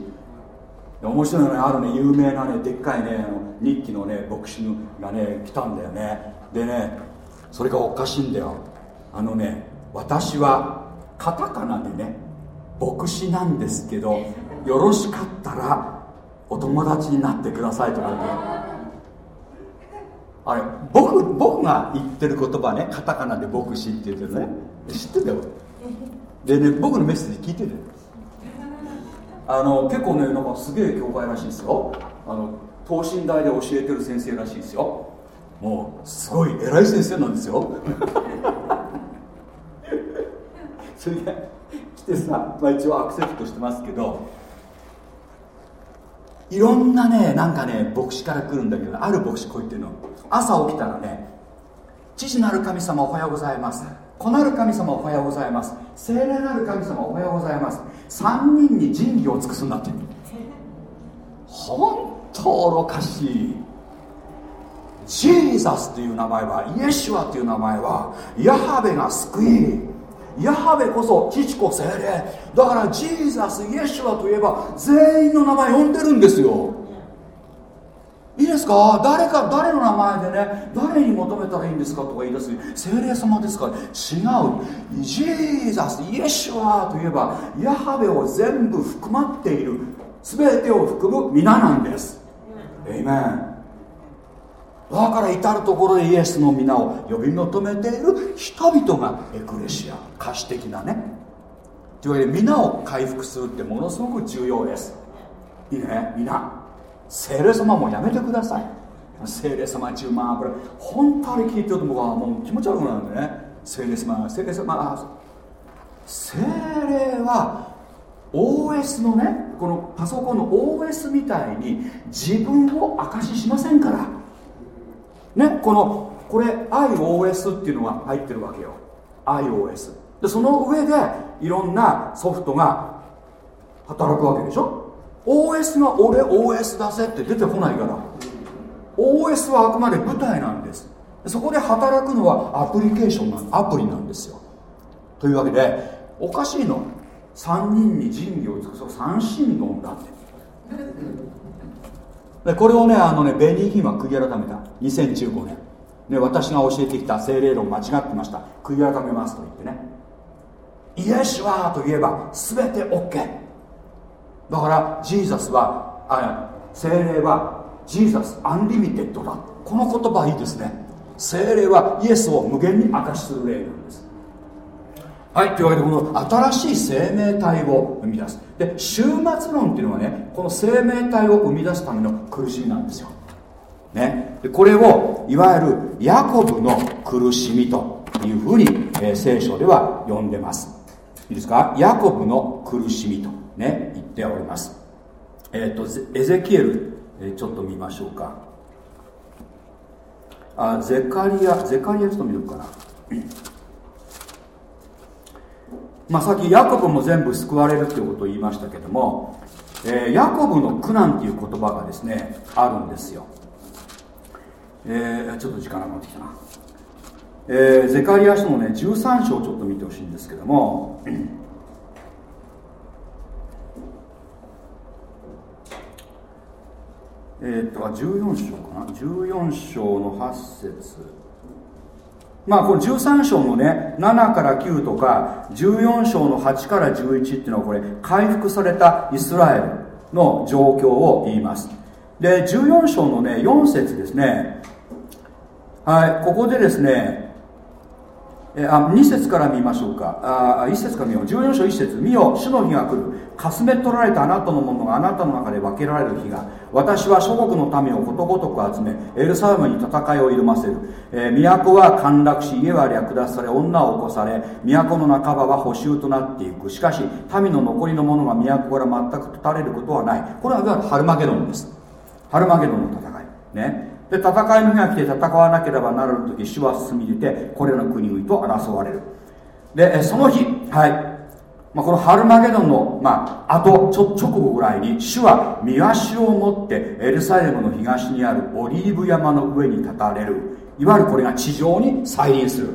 面白いのねあるね有名なねでっかいねあの日記のね牧師がね来たんだよね。でねそれがおかしいんだよ。あのね私はカタカナでね牧師なんですけどよろしかったらお友達になってくださいとかねあれ僕僕が言ってる言葉ねカタカナで牧師って言ってるね。知ってたよ。でね僕のメッセージ聞いててあの結構ねなんかすげえ教会らしいですよ。あの等身大で教えてる先生らしいですよ。もうすごい偉い先生なんですよ。*laughs* それで来てさ、まあ、一応アクセプトしてますけどいろんなねなんかね牧師から来るんだけどある牧師こう言ってるの。朝起きたらね父なる神様おはようございます。子なる神様おはようございます。聖霊なる神様おはようございます。3人に仁義を尽くすんだって。本当愚かしい。ジーザスという名前はイエシュアという名前はヤハベが救いヤハヴェこそ父子聖霊。だから Jesus イエシュアといえば全員の名前呼んでるんですよ。いいですか？誰か誰の名前でね誰に求めたらいいんですかとか言い出す。聖霊様ですか？違う。 Jesus イエシュアといえばヤハヴェを全部含まっている全てを含む御名なんです。エイメンだから至る所でイエスの御名を呼び求めている人々がエクレシア可視的なね。というわけで皆を回復するってものすごく重要です。いいね。皆。聖霊様もやめてください。聖霊様10万これ本当に聞いてると僕はもう気持ち悪くなるんでね。聖霊様聖霊様聖霊は OS のねこのパソコンの OS みたいに自分を証ししませんから。ねこのこれ iOS っていうのが入ってるわけよ。iOS でその上でいろんなソフトが働くわけでしょ？OS が俺 OS だぜって出てこないから。OS はあくまで舞台なんです。そこで働くのはアプリケーションなアプリなんですよ。というわけでおかしいの。3人に仁義を尽くす三神論だって。でこれをねあのねベニーヒンは悔い改めた。2015年。で私が教えてきた聖霊論間違ってました。悔い改めますと言ってね。イエシュアといえば全て OK だから Jesus はあ聖霊は Jesus unlimited だ。この言葉いいですね。聖霊はイエスを無限に証しする霊なんです。はいというわけでこの新しい生命体を生み出す。で終末論っていうのはねこの生命体を生み出すための苦しみなんですよ。ね、でこれをいわゆるヤコブの苦しみというふうに、えー、聖書では呼んでます。いいですか？ヤコブの苦しみとね言っております。えっ、ー、とエゼキエル、えー、ちょっと見ましょうか。あゼカリアゼカリアちょっと見るかな。まあさっきヤコブも全部救われるということを言いましたけども、えー、ヤコブの苦難っていう言葉がですねあるんですよ。えー、ちょっと時間が持ってきたな、えー、ゼカリア書のね13章をちょっと見てほしいんですけどもえ、っと14章かな？14章の8節。まあこの13章のね7から9とか14章の8から11っていうのはこれ回復されたイスラエルの状況を言います。で14章のね4節ですね。はいここでですねえあ2節から見ましょうか。あ1節から見よう。14章1節。見よ主の日が来る。かすめ取られたあなたのものがあなたの中で分けられる日が。私は諸国の民をことごとく集めエルサレムに戦いを挑ませる、えー、都は陥落し家は略奪され女を起こされ都の半ばは補修となっていく。しかし民の残りの者が都から全く断たれることはない。これはいわゆるハルマゲドンです。ハルマゲドンの戦い。ね。で戦いの日が来て戦わなければならぬ時主は進み出てこれらの国々と争われる。でその日はい。まあ、このハルマゲドンの、まあ、後ちょ直後ぐらいに主は見足を持ってエルサレムの東にあるオリーブ山の上に立たれる。いわゆるこれが地上に再臨する。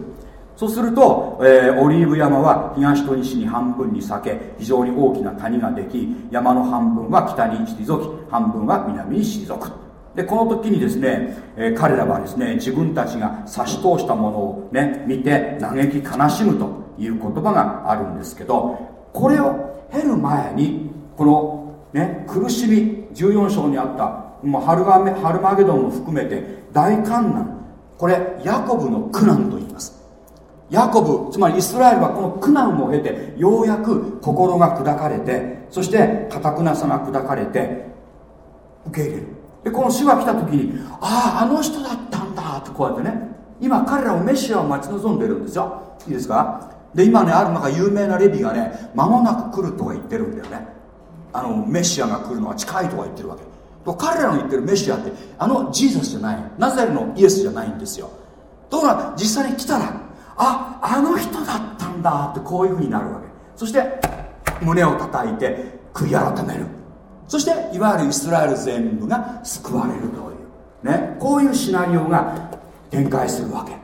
そうすると、えー、オリーブ山は東と西に半分に裂け非常に大きな谷ができ山の半分は北に退き半分は南に退く。でこの時にですね、え、彼らはですね自分たちが差し通したものをね見て嘆き悲しむという言葉があるんですけどこれを経る前にこの、ね、苦しみ14章にあった、まあ、ハルガメハルマゲドンも含めて大観難これヤコブの苦難と言います。ヤコブつまりイスラエルはこの苦難を経てようやく心が砕かれてそして堅くなさが砕かれて受け入れる。でこの死が来た時にあああの人だったんだってこうやってね。今彼らをメシアを待ち望んでるんですよ。いいですか？で今ねあるなんか有名なレビがね間もなく来るとか言ってるんだよね。あのメシアが来るのは近いとか言ってるわけ。彼らの言ってるメシアってあのジーザスじゃない。ナザレのイエスじゃないんですよ。ところが実際に来たらああの人だったんだってこういうふうになるわけ。そして胸を叩いて悔い改める。そしていわゆるイスラエル全部が救われるというねこういうシナリオが展開するわけ。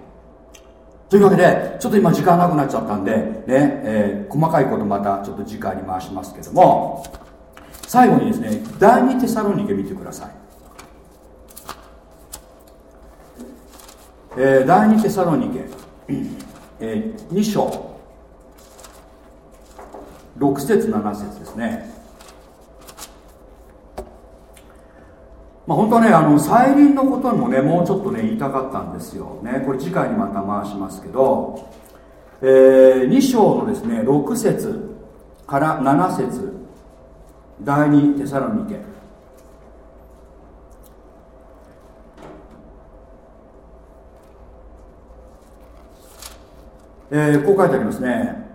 というわけでちょっと今時間なくなっちゃったんでね、えー、細かいことまたちょっと次回に回しますけども最後にですね第2テサロニケ見てください、えー、第2テサロニケ、*clears throat* えー、2章。6節7節ですね。まあ、本当はねあの再臨のことにもねもうちょっとね言いたかったんですよ。ねこれ次回にまた回しますけど、えー、2章のですね6節から7節第2テサロニケ。えー、こう書いてありますね。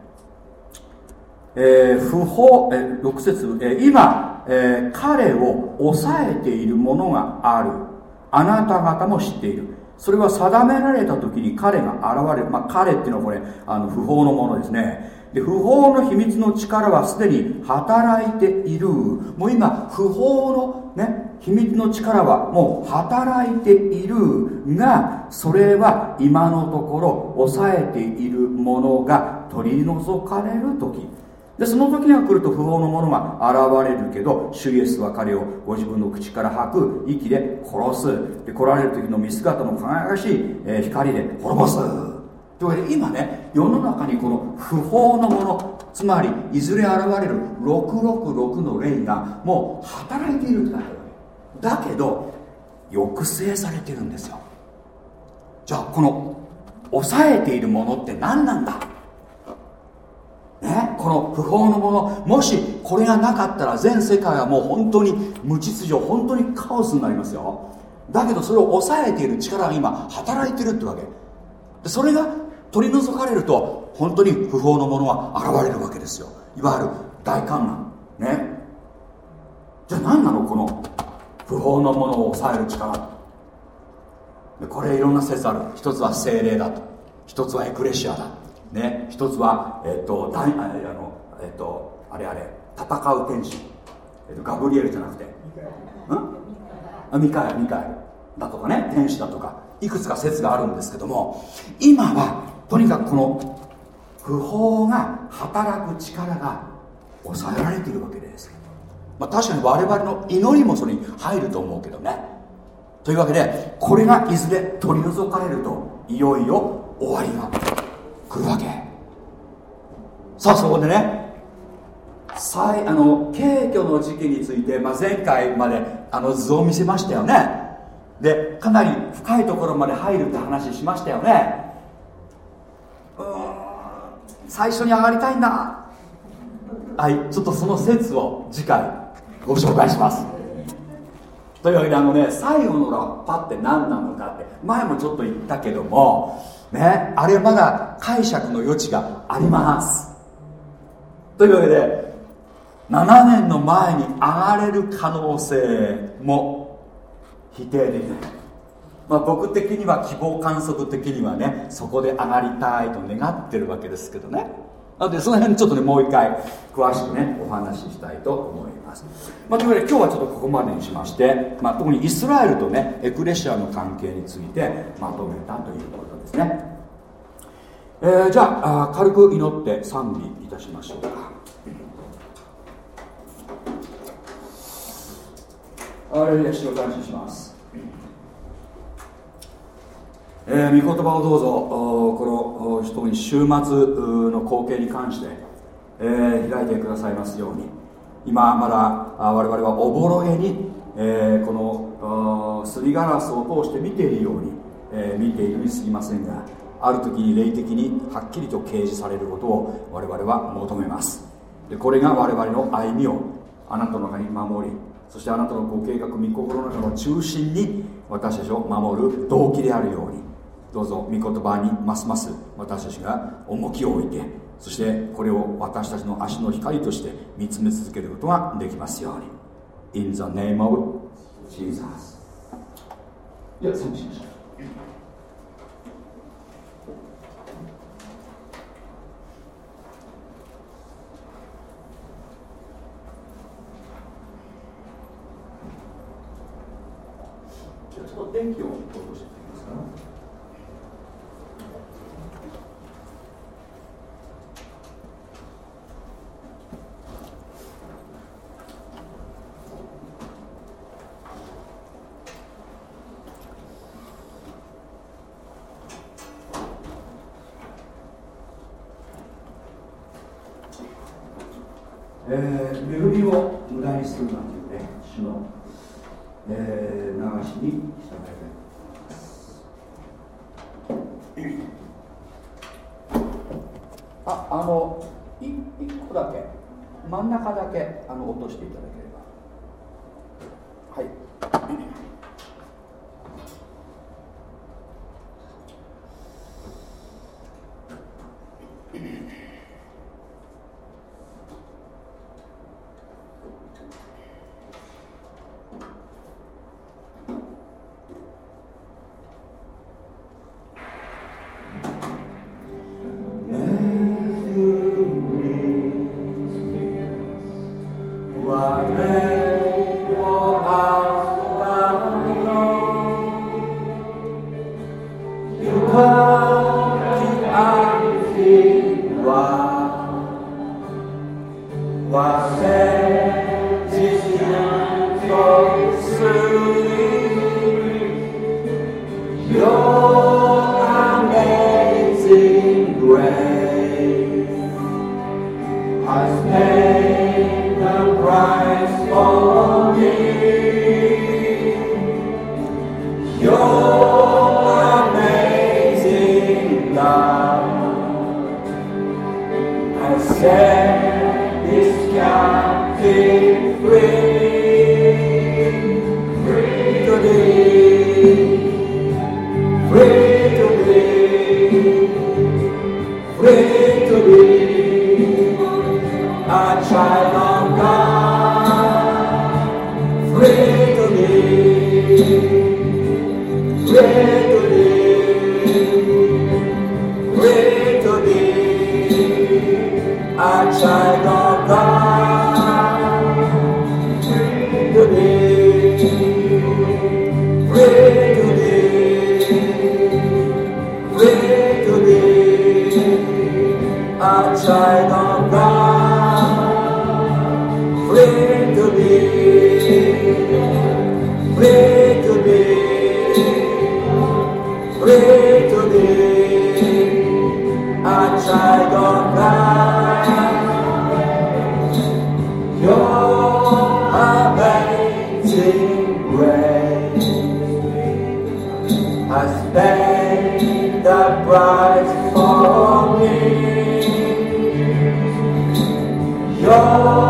えー、不法、えー、6節、えー、今、えー、彼を抑えているものがある。あなた方も知っている。それは定められた時に彼が現れる、まあ、彼っていうのはこれあの不法のものですね。で不法の秘密の力はすでに働いている。もう今不法のね秘密の力はもう働いている。がそれは今のところ抑えているものが取り除かれる時。でその時が来ると不法のものが現れるけど主イエスは彼をご自分の口から吐く息で殺す。で来られる時の見姿の輝かしい、え光で滅ぼす。というわけで今ね世の中にこの不法のものつまりいずれ現れる666の霊がもう働いているってなるわけ。だけど抑制されてるんですよ。じゃあこの抑えているものって何なんだ？ね、この不法のものもしこれがなかったら全世界はもう本当に無秩序本当にカオスになりますよ。だけどそれを抑えている力が今働いてるってわけ。でそれが取り除かれると本当に不法のものは現れるわけですよ。いわゆる大観難ね。じゃあ何なのこの不法のものを抑える力。でこれいろんな説ある。一つは精霊だと。一つはエクレシアだ。ね一つはえっ、と大あのえっ、とあれあれ戦う天使、えっと、ガブリエルじゃなくて。ん？あミカエルミカエル。だとかね天使だとかいくつか説があるんですけども今はとにかくこの不法が働く力が抑えられているわけです、まあ、確かに我々の祈りもそれに入ると思うけどね。というわけでこれがいずれ取り除かれるといよいよ終わりが来るわけ。さあそこでね最あの軽挙の時期について、まあ、前回まであの図を見せましたよね。でかなり深いところまで入るって話しましたよね。うん最初に上がりたいんだ。はいちょっとその説を次回ご紹介します。というわけであのね最後のラッパって何なのかって前もちょっと言ったけどもね。あれまだ解釈の余地があります。というわけで7年の前に上がれる可能性も否定できない。まあ、僕的には希望観測的にはねそこで上がりたいと願ってるわけですけどね。なのでその辺ちょっとねもう一回詳しくねお話ししたいと思います、まあ、というわけで今日はちょっとここまでにしまして、まあ、特にイスラエルとねエクレシアの関係についてまとめたということですね、えー、じゃあ軽く祈って賛美いたしましょうか。あれで主を感謝します。えー、御言葉をどうぞこの人に週末の光景に関して、えー、開いてくださいますように。今まだ我々はおぼろげに、えー、このすりガラスを通して見ているように、え見ているにすぎませんがある時に霊的にはっきりと掲示されることを我々は求めます。でこれが我々の歩みをあなたの中に守りそしてあなたのご計画御心の中の中心に私たちを守る動機であるようにどうぞ御言葉にますます私たちが重きを置いてそしてこれを私たちの足の光として見つめ続けることができますように。In the name of Jesus では賛美しましょうちょっと電気を落としてみますか。えー、恵みを無駄にするなんていうね主の、えー、流しに従えるああのい1個だけ。真ん中だけあの落としていただければ。はい。died for me. Your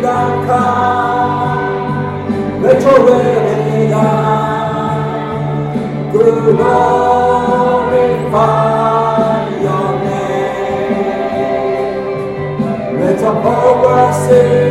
맹각한 외쳐외리라 glorify your name let the whole world sing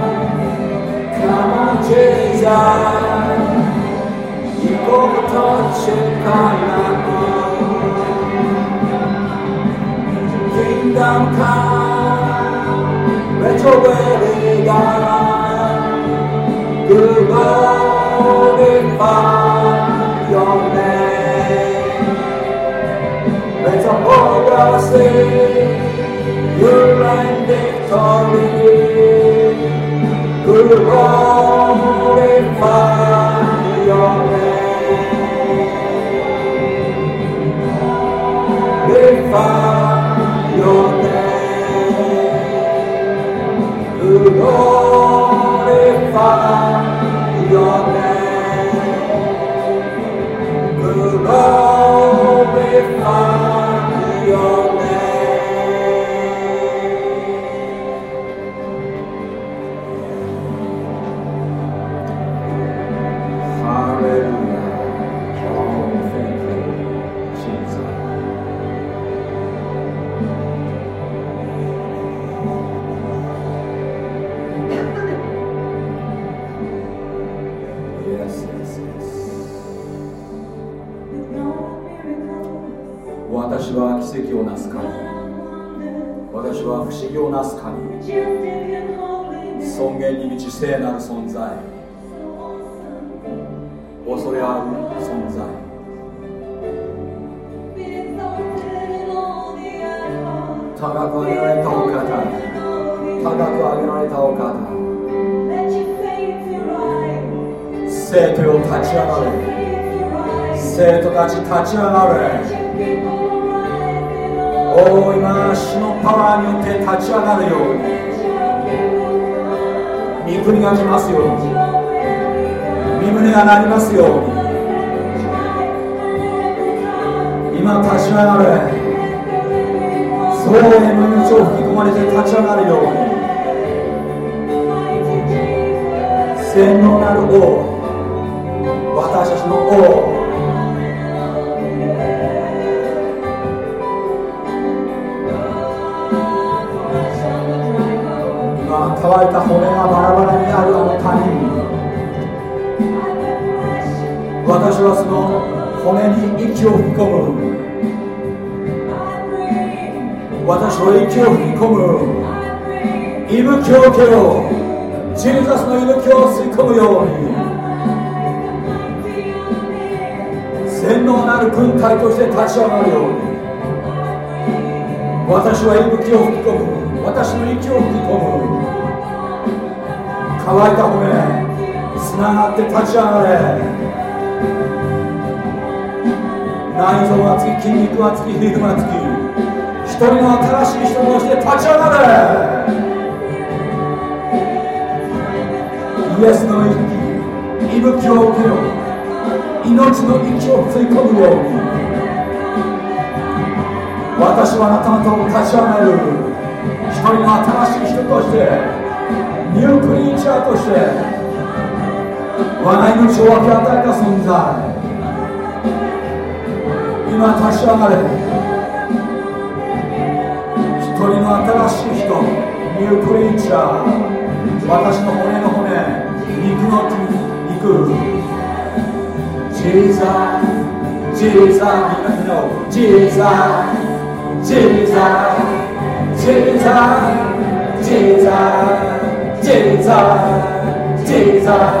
谁在一步步踏远梦？每当看，为求未来，苦苦的盼，又奈，为求快乐，心永远的痛，你苦苦。far. la ち上がれ内臓がつき筋肉がつき皮膚がつき。一人の新しい人として立ち上がれ。イエスの息息吹を受けよ命の息を吸い込むように。私はあなたのと立ち上がる。一人の新しい人としてニュークリーチャーとして笑いの血を分け与えた存在。今立ち上がれ一人の新しい人ニュークリーチャー私の骨の骨肉の肉ジーザージーザーみんなみんージーザージーザージーザージーザージーザージーザー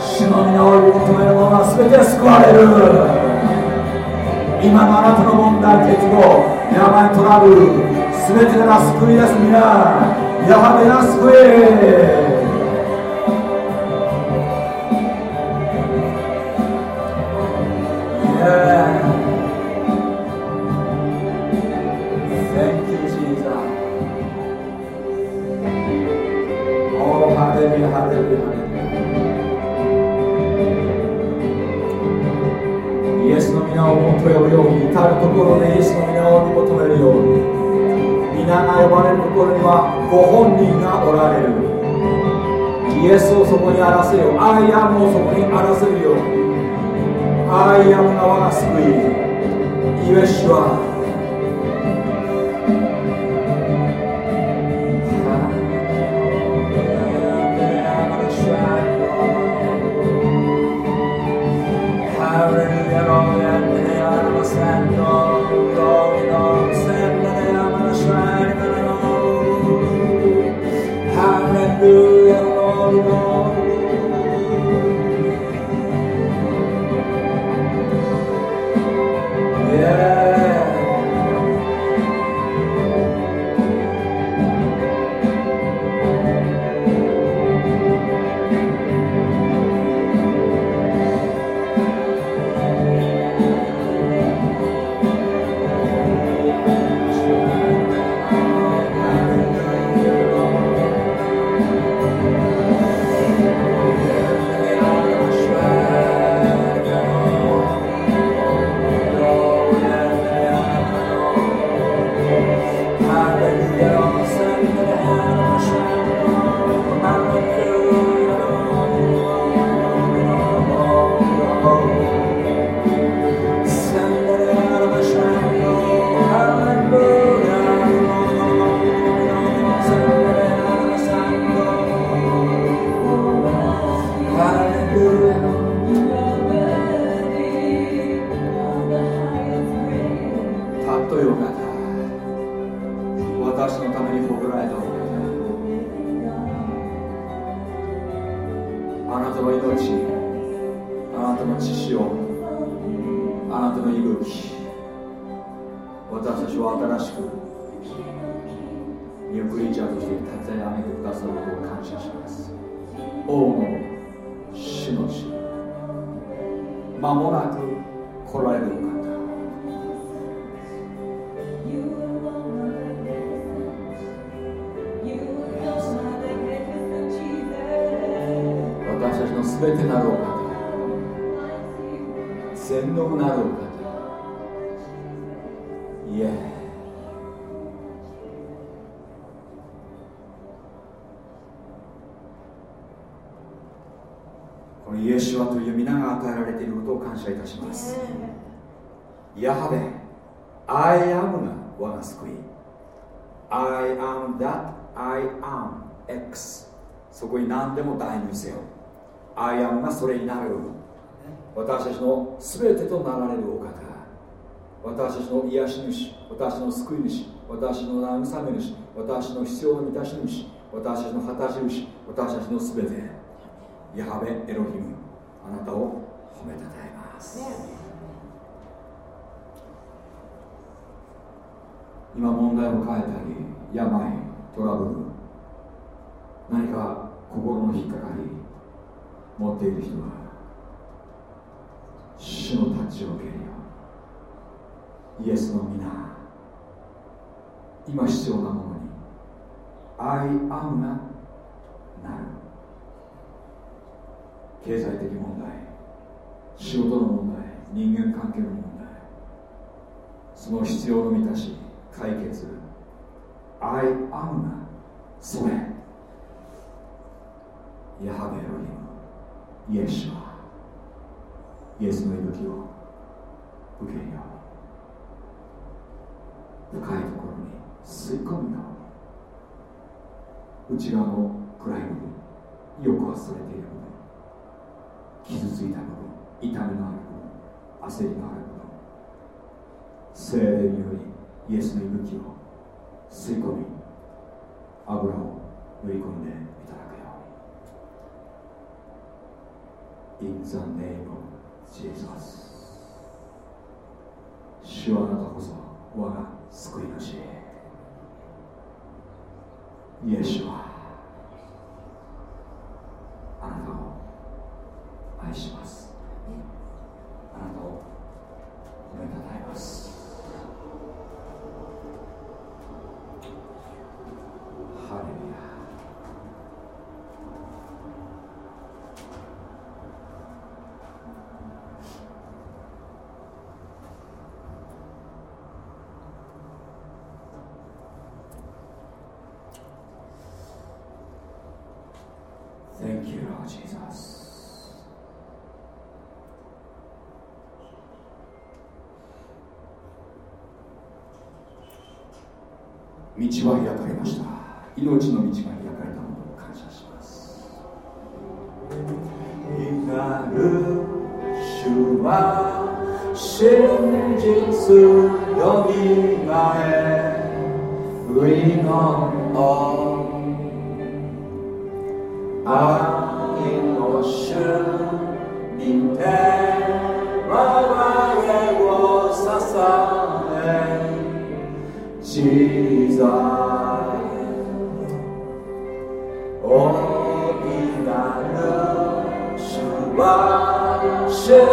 主の皆を呼び止める者は全て救われる。今のあなたの問題結合。病となる。ラブ全てが救いです皆。やはりが救い。それになる。私たちの全てとなられるお方。私たちの癒し主。私の救い主。私の慰め主。私の必要の満たし主。私たちの果たし主私たちの全て。ヤハベエロヒム。あなたを褒めたたえます、今問題を変えたり病トラブル。何か心の引っかかり持っている人は主のタッチを受けるよイエスの皆今必要なものに I am がなる。経済的問題仕事の問題人間関係の問題その必要の満たし解決。I am がそれ。ヤハベロリムイエスはイエスの息を受けるように深いところに吸い込むように内側の暗い部分よく忘れている部分傷ついた部分痛みのある部分焦りのある部分精霊によりイエスの息を吸い込み油を塗り込んで in the name of Jesus. 主はあなたこそ我が救い主。イエスはあなたを愛します。あなたを褒めたたえます。ハレルヤ。道は開かれました。命の道が開かれたことを感謝します。光る主は真実よみがえ。祈ろう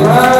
私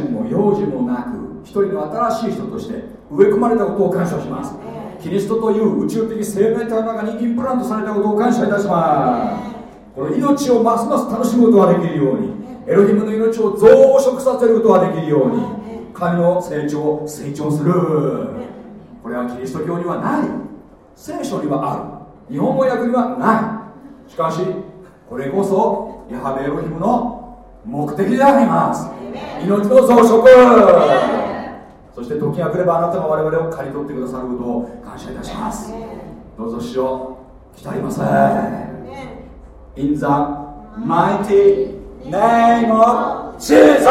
人も幼児もなく一人の新しい人として植え込まれたことを感謝します。キリストという宇宙的生命体の中にインプラントされたことを感謝いたします。この命をますます楽しむことができるようにエロヒムの命を増殖させることができるように神の成長を成長する。これはキリスト教にはない。聖書にはある。日本語訳にはない。しかしこれこそヤハベエロヒムの目的であります。命の増殖。そして時が来ればあなたが我々を刈り取ってくださることを感謝いたします。どうぞしよう来たりません In the mighty name of Jesus!